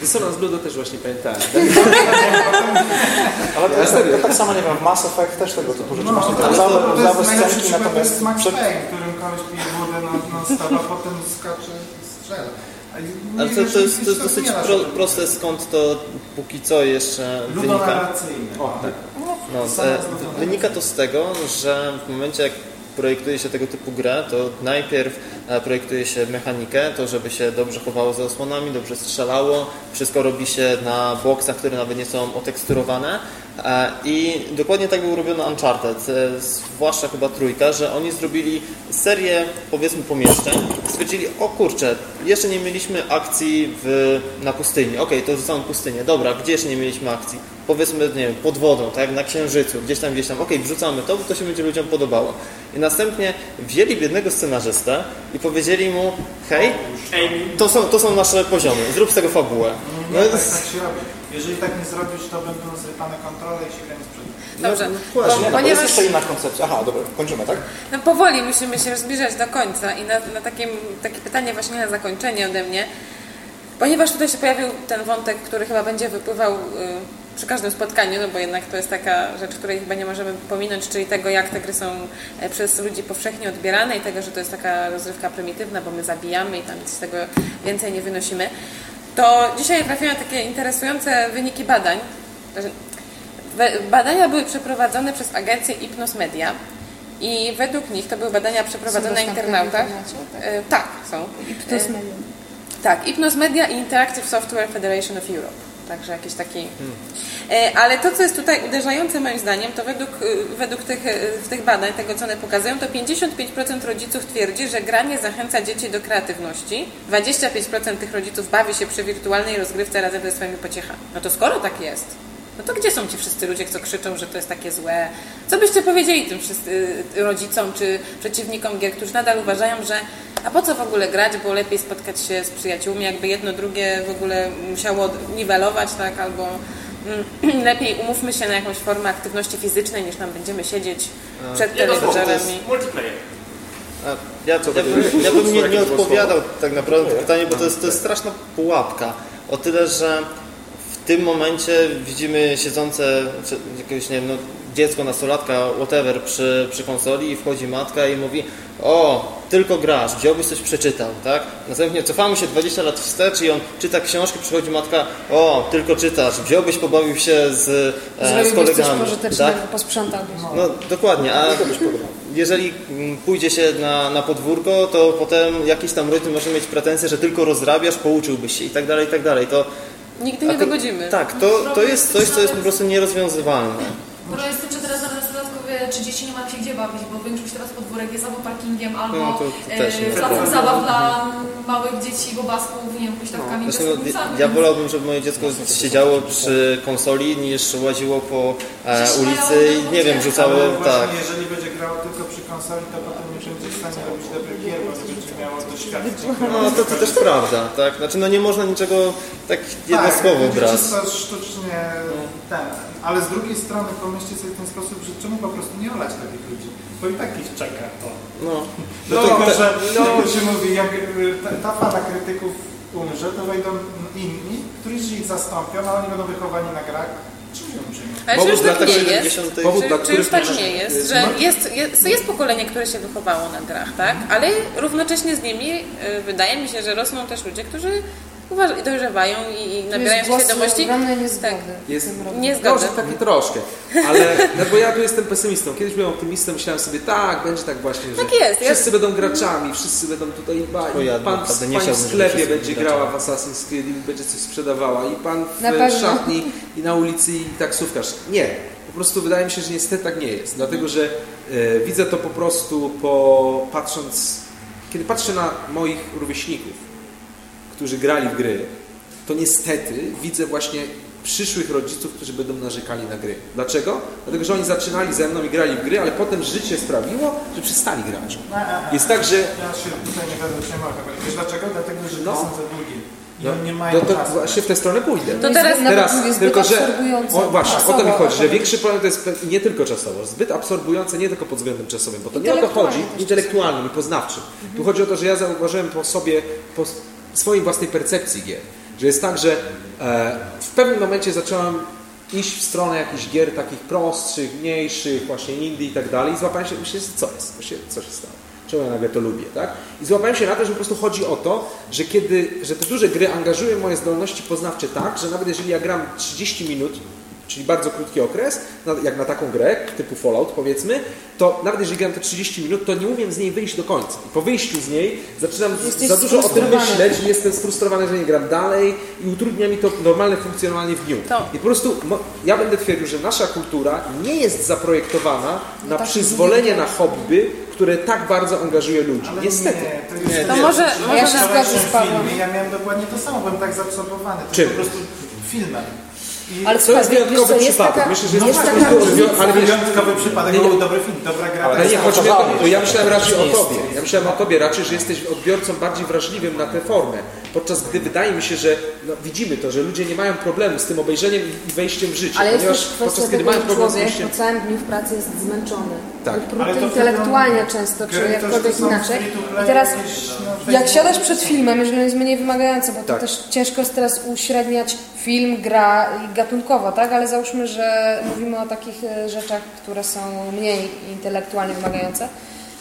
Dysonans Blue to też właśnie pamiętałem. Ale to, jest, to tak samo, nie wiem, w Mass Effect też tego typu rzeczy. No, Właśnie to, to, to, to jest najlepszy przykład, to jest Max przed, Payne, w którym koleś pije wodę non, non stop, a potem skacze i strzela. Ale to, to, jest, to jest dosyć pro, proste, skąd to póki co jeszcze wynika. O, tak. No, Sama e, wynika to z tego, że w momencie jak projektuje się tego typu grę, to najpierw projektuje się mechanikę, to żeby się dobrze chowało za osłonami, dobrze strzelało, wszystko robi się na boksach, które nawet nie są oteksturowane e, i dokładnie tak było robione Uncharted, e, zwłaszcza chyba trójka, że oni zrobili serię powiedzmy pomieszczeń, stwierdzili, o kurczę, jeszcze nie mieliśmy akcji w, na pustyni, okej, to wrzucamy pustynię, dobra, gdzie jeszcze nie mieliśmy akcji? Powiedzmy, nie wiem, pod wodą, tak na Księżycu, gdzieś tam, gdzieś tam, okej, wrzucamy to, bo to się będzie ludziom podobało. I następnie wzięli biednego scenarzystę i powiedzieli mu, hej, to są, to są nasze poziomy, zrób z tego fabułę. Nie, No, tak, tak się robi. Jeżeli tak nie zrobić, to będą zrypane kontrole i się nie sprzeda. Dobrze, Nie, no, bo jest ponieważ jeszcze inna koncepcja. Aha, dobra, kończymy, tak? no, powoli musimy się zbliżać do końca i na, na takim, takie pytanie właśnie na zakończenie ode mnie, ponieważ tutaj się pojawił ten wątek, który chyba będzie wypływał y, przy każdym spotkaniu, no bo jednak to jest taka rzecz, której chyba nie możemy pominąć, czyli tego, jak te gry są e, przez ludzi powszechnie odbierane i tego, że to jest taka rozrywka prymitywna, bo my zabijamy i tam nic z tego więcej nie wynosimy. To dzisiaj trafiają takie interesujące wyniki badań. Badania były przeprowadzone przez agencję Hypnos Media i według nich to były badania przeprowadzone na internautach. Tak. E, Tak, są. I to jest medium. Tak, Hypnos Media i Interactive Software Federation of Europe. Także jakiś taki. E, Ale to, co jest tutaj uderzające moim zdaniem, to według, e, według tych, e, w tych badań, tego co one pokazują, to 55% rodziców twierdzi, że granie zachęca dzieci do kreatywności, 25% tych rodziców bawi się przy wirtualnej rozgrywce razem ze swoimi pociechami. No to skoro tak jest, no to gdzie są ci wszyscy ludzie, co krzyczą, że to jest takie złe? Co byście powiedzieli tym wszyscy, rodzicom czy przeciwnikom gier, którzy nadal uważają, że a po co w ogóle grać, bo lepiej spotkać się z przyjaciółmi, jakby jedno drugie w ogóle musiało niwelować, tak, albo mm, lepiej umówmy się na jakąś formę aktywności fizycznej, niż tam będziemy siedzieć przed słowo, to telewizorem. multiplayer. Ja, ja, bym, ja bym nie, nie odpowiadał tak naprawdę na to pytanie, bo to jest, to jest straszna pułapka. O tyle, że w tym momencie widzimy siedzące czy jakiegoś, nie wiem, no, dziecko, nastolatka, whatever przy, przy konsoli i wchodzi matka i mówi o, tylko grasz, wziąłbyś coś przeczytał, tak? Następnie cofamy się 20 lat wstecz i on czyta książkę, przychodzi matka, o, tylko czytasz, wziąłbyś, pobawił się z, e, z Zrobiłbyś coś kolegami, pożytecznego, tak? posprzątałbyś. No dokładnie, a jeżeli mm, pójdzie się na, na podwórko, to potem jakiś tam rodzin może mieć pretensje, że tylko rozrabiasz, pouczyłbyś się i tak dalej, i tak dalej. To, Nigdy nie dogodzimy. Tak, to, to jest coś, co jest po prostu nierozwiązywalne. Problem jest tym, że teraz nawet dodatkowie 30 nie ma się gdzie bawić, bo większość teraz podwórek jest albo parkingiem, albo No, to- to też nie e, placem zabaw dla małych dzieci, bobasków, nie wiem, huśtawkami, Zresztą, no, piaskownicami. ja wolałbym, żeby moje dziecko siedziało przy konsoli, niż łaziło po e, ulicy i nie wiem, rzucało, Ale właśnie tak. jeżeli będzie grało tylko przy konsoli, to potem nie będzie w stanie robić dobrych gier, bo nie będzie doświadczeń. No to, to też prawda, tak? Znaczy no nie można niczego tak jedno tak, słowo brać. czysto sztucznie ten. Ale z drugiej strony pomyślcie sobie w ten sposób, że czemu po prostu nie olać takich ludzi? Bo i tak ich czeka to. No, No, no to, że no, się mówi, jak ta, ta fala krytyków umrze, to wejdą inni, którzy ich zastąpią, a oni będą wychowani na grach. Ale czy powód już tak nie jest? 70. Powód, Czy, czy już tak nie jest, że jest, jest, jest pokolenie, które się wychowało na grach, tak? Ale równocześnie z nimi y, wydaje mi się, że rosną też ludzie, którzy uważają, dojrzewają i, i nabierają jest głos świadomości. Tak. Jest, w tym roku. Nie Może taki troszkę, ale no bo ja tu jestem pesymistą. Kiedyś byłem optymistą, myślałem sobie, tak, będzie tak właśnie, że Tak jest, wszyscy będą graczami, wszyscy będą tutaj bali. ja Pan w nie pani w sklepie będzie grała w. Assassin's Creed i będzie coś sprzedawała. I pan w Na szatni i na ulicy i taksówkarz. Nie. Po prostu wydaje mi się, że niestety tak nie jest. Dlatego, że e, widzę to po prostu po patrząc, kiedy patrzę na moich rówieśników, którzy grali w gry, to niestety widzę właśnie przyszłych rodziców, którzy będą narzekali na gry. Dlaczego? Dlatego, że oni zaczynali ze mną i grali w gry, ale potem życie sprawiło, że przestali grać. Jest tak, że Ja się tutaj nie będę przejmował. Wiesz dlaczego? Dlatego, że No. no. są za długie. I no, mają to, to czasu. właśnie w tę stronę pójdę. To teraz- Nawet Teraz, tylko że absorbujące o, właśnie, o to mi chodzi, że tak. większy problem to jest nie tylko czasowo, zbyt absorbujące nie tylko pod względem czasowym, bo to nie o to Intelektualnie chodzi, intelektualnym i poznawczym. Tu chodzi o to, że ja zauważyłem po sobie, po swojej własnej percepcji gier, że jest tak, że e, w pewnym momencie zacząłem iść w stronę jakichś gier takich prostszych, mniejszych, właśnie indie i tak dalej i złapałem się, myślę, co jest, myślę, co się stało. Czemu ja nagle to lubię, tak? I złapałem się na to, że po prostu chodzi o to, że kiedy, że te duże gry angażują moje zdolności poznawcze tak, że nawet jeżeli ja gram 30 minut, czyli bardzo krótki okres, jak na taką grę typu Fallout powiedzmy, to nawet jeżeli gram te 30 minut, to nie umiem z niej wyjść do końca. I po wyjściu z niej zaczynam Jesteś za dużo o tym myśleć i jestem sfrustrowany, że nie gram dalej i utrudnia mi to normalne funkcjonowanie w dniu. To- I po prostu ja będę twierdził, że nasza kultura nie jest zaprojektowana na tak przyzwolenie na hobby, które tak bardzo angażuje ludzi. Ale Niestety. Nie, to jest To może, może Ja się zgadzam z Pawłem. filmie, ja miałem dokładnie to samo, byłem tak zaabsorbowany. To Czym? jest po prostu filmem. Ale To jest wyjątkowy co, jest przypadek. taka, Myślę, że jest jest taka ale wyjątkowy przypadek, był dobry film, dobra gra. Ale nie, chodzi mi o to, ja myślałem raczej o tobie. Ja myślałem o tobie raczej, że jesteś odbiorcą bardziej wrażliwym na tę formę. Podczas gdy wydaje mi się, że no, widzimy to, że ludzie nie mają problemu z tym obejrzeniem i wejściem w życie. Ale jest ponieważ też kwestia podczas kiedy tego, mają że problem z człowiek wejściem... po całym dniu w pracy jest zmęczony. Tak. To intelektualnie często, czy to, jakkolwiek to inaczej. to I teraz no, jak siadasz przed filmem, jeżeli on jest mniej wymagający, bo to Tak. też ciężko jest teraz uśredniać film, gra i gatunkowo, tak? Ale załóżmy, że mówimy o takich e, rzeczach, które są mniej intelektualnie wymagające.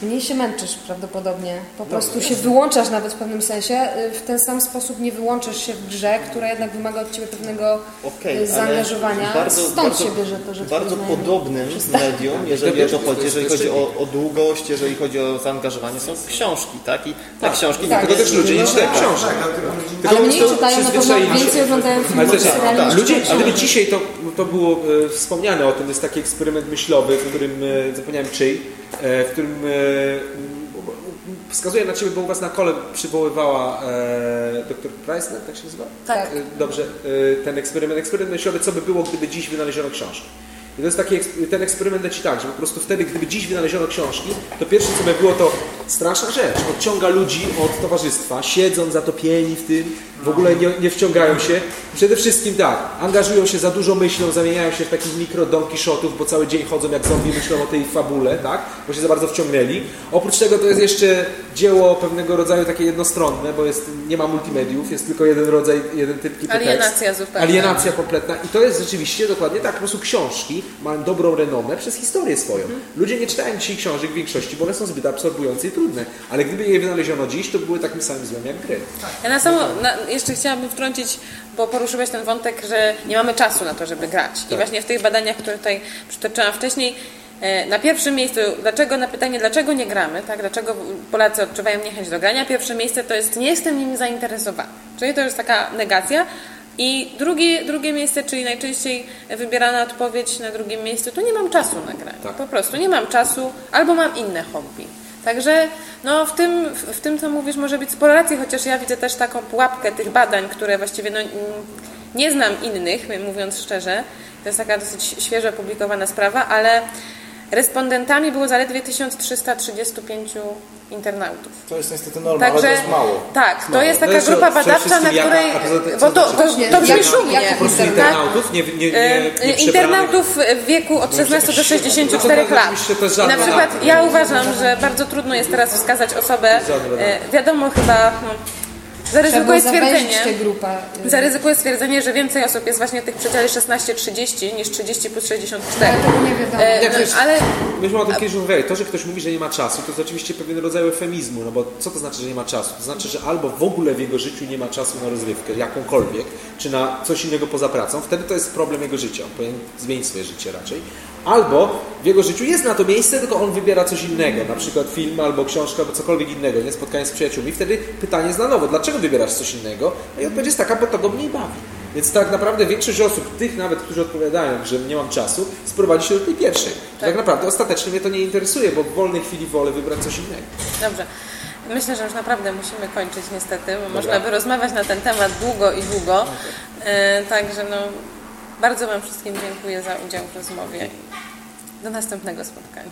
Mniej się męczysz prawdopodobnie. Po prostu się wyłączasz nawet w pewnym sensie. E, W ten sam sposób nie wyłączasz się w grze, która jednak wymaga od Ciebie pewnego ale zaangażowania. bardzo- Stąd bardzo- się bierze to, że Bardzo podobnym medium, jeżeli To o to chodzi, jeżeli chodzi o, o długość, jeżeli chodzi o zaangażowanie, są książki, tak? I te książki tak. Dlatego też ludzie nie czytają. Tak, nie Tylko Ale mniej czytają, na pewno więcej oglądają Ale filmów, seriali tak, ludzie, książki. dzisiaj to, to było e, wspomniane o tym, jest taki eksperyment myślowy, w którym, e, zapomniałem czyj, w którym e, wskazuje na Ciebie, bo u Was na kole przywoływała e, dr Preissner, tak się nazywa? Tak. E, Dobrze, e, ten eksperyment, eksperyment myślowy, co by było, gdyby dziś wynaleziono książki. I to jest taki, ten eksperyment leci tak, że po prostu wtedy, gdyby dziś wynaleziono książki, to pierwsze co by było to straszna rzecz. Odciąga ludzi od towarzystwa, siedzą zatopieni w tym, w ogóle nie, nie wciągają się. Przede wszystkim tak, angażują się za dużo myślą, zamieniają się w takich mikro Don Quixotów, bo cały dzień chodzą jak zombie, myślą o tej fabule, tak? Bo się za bardzo wciągnęli. Oprócz tego to jest jeszcze dzieło pewnego rodzaju takie jednostronne, bo jest, nie ma multimediów, jest tylko jeden rodzaj, jeden typ typu Alienacja tekst. zupełna. Alienacja kompletna. I to jest rzeczywiście dokładnie tak. Po prostu książki mają dobrą renomę przez historię swoją. Ludzie nie czytają dzisiaj książek w większości, bo one są zbyt absorbujące i trudne. Ale gdyby je wynaleziono dziś, to były takim samym złem jak gry. Ja na samo, na, jeszcze chciałabym wtrącić, bo poruszyłeś ten wątek, że nie mamy czasu na to, żeby grać. I właśnie w tych badaniach, które tutaj przytoczyłam wcześniej, na pierwszym miejscu, dlaczego na pytanie, dlaczego nie gramy, tak, dlaczego Polacy odczuwają niechęć do grania, pierwsze miejsce to jest nie jestem nim zainteresowany. Czyli to jest taka negacja. I drugie, drugie miejsce, czyli najczęściej wybierana odpowiedź na drugim miejscu, to nie mam czasu na granie. Tak. Po prostu nie mam czasu, albo mam inne hobby. Także no, w, tym, w tym, co mówisz, może być sporo racji, chociaż ja widzę też taką pułapkę tych badań, które właściwie no, nie znam innych, mówiąc szczerze. To jest taka dosyć świeżo opublikowana sprawa, ale respondentami było zaledwie 1335 internautów. To jest niestety norma, ale to jest mało. Tak, to Mało. jest No taka grupa badawcza, na której. tym Bo to, to, to brzmi Jak- szumnie. jak tak? internautów, nie, nie, nie, E, internautów w wieku od 16 do 64 No to lat. I na przykład ja uważam, że bardzo trudno jest teraz wskazać osobę, e, wiadomo chyba, no, zaryzykuję tę stwierdzenie, grupę. zaryzykuję stwierdzenie, że więcej osób jest właśnie w tych przedziale 16-30 niż 30 plus 64. Ale tego nie wiadomo. E, no, przecież- ale Myśmy o tym kiedyś rozmawiali. To, że ktoś mówi, że nie ma czasu, to jest oczywiście pewien rodzaj eufemizmu, no bo co to znaczy, że nie ma czasu? To znaczy, że albo w ogóle w jego życiu nie ma czasu na rozrywkę, jakąkolwiek, czy na coś innego poza pracą, wtedy to jest problem jego życia. On powinien zmienić swoje życie raczej. Albo w jego życiu jest na to miejsce, tylko on wybiera coś innego, na przykład film albo książka, albo cokolwiek innego, nie spotkanie z przyjaciółmi. Wtedy pytanie jest na nowo, dlaczego wybierasz coś innego? No i odpowiedź jest taka, bo to go mniej bawi. Więc tak naprawdę większość osób, tych nawet, którzy odpowiadają, że nie mam czasu, sprowadzi się do tej pierwszej. Tak, tak naprawdę ostatecznie mnie to nie interesuje, bo w wolnej chwili wolę wybrać coś innego. Dobrze. Myślę, że już naprawdę musimy kończyć niestety, bo można by rozmawiać na ten temat długo i długo. E, także no, bardzo Wam wszystkim dziękuję za udział w rozmowie. Do następnego spotkania.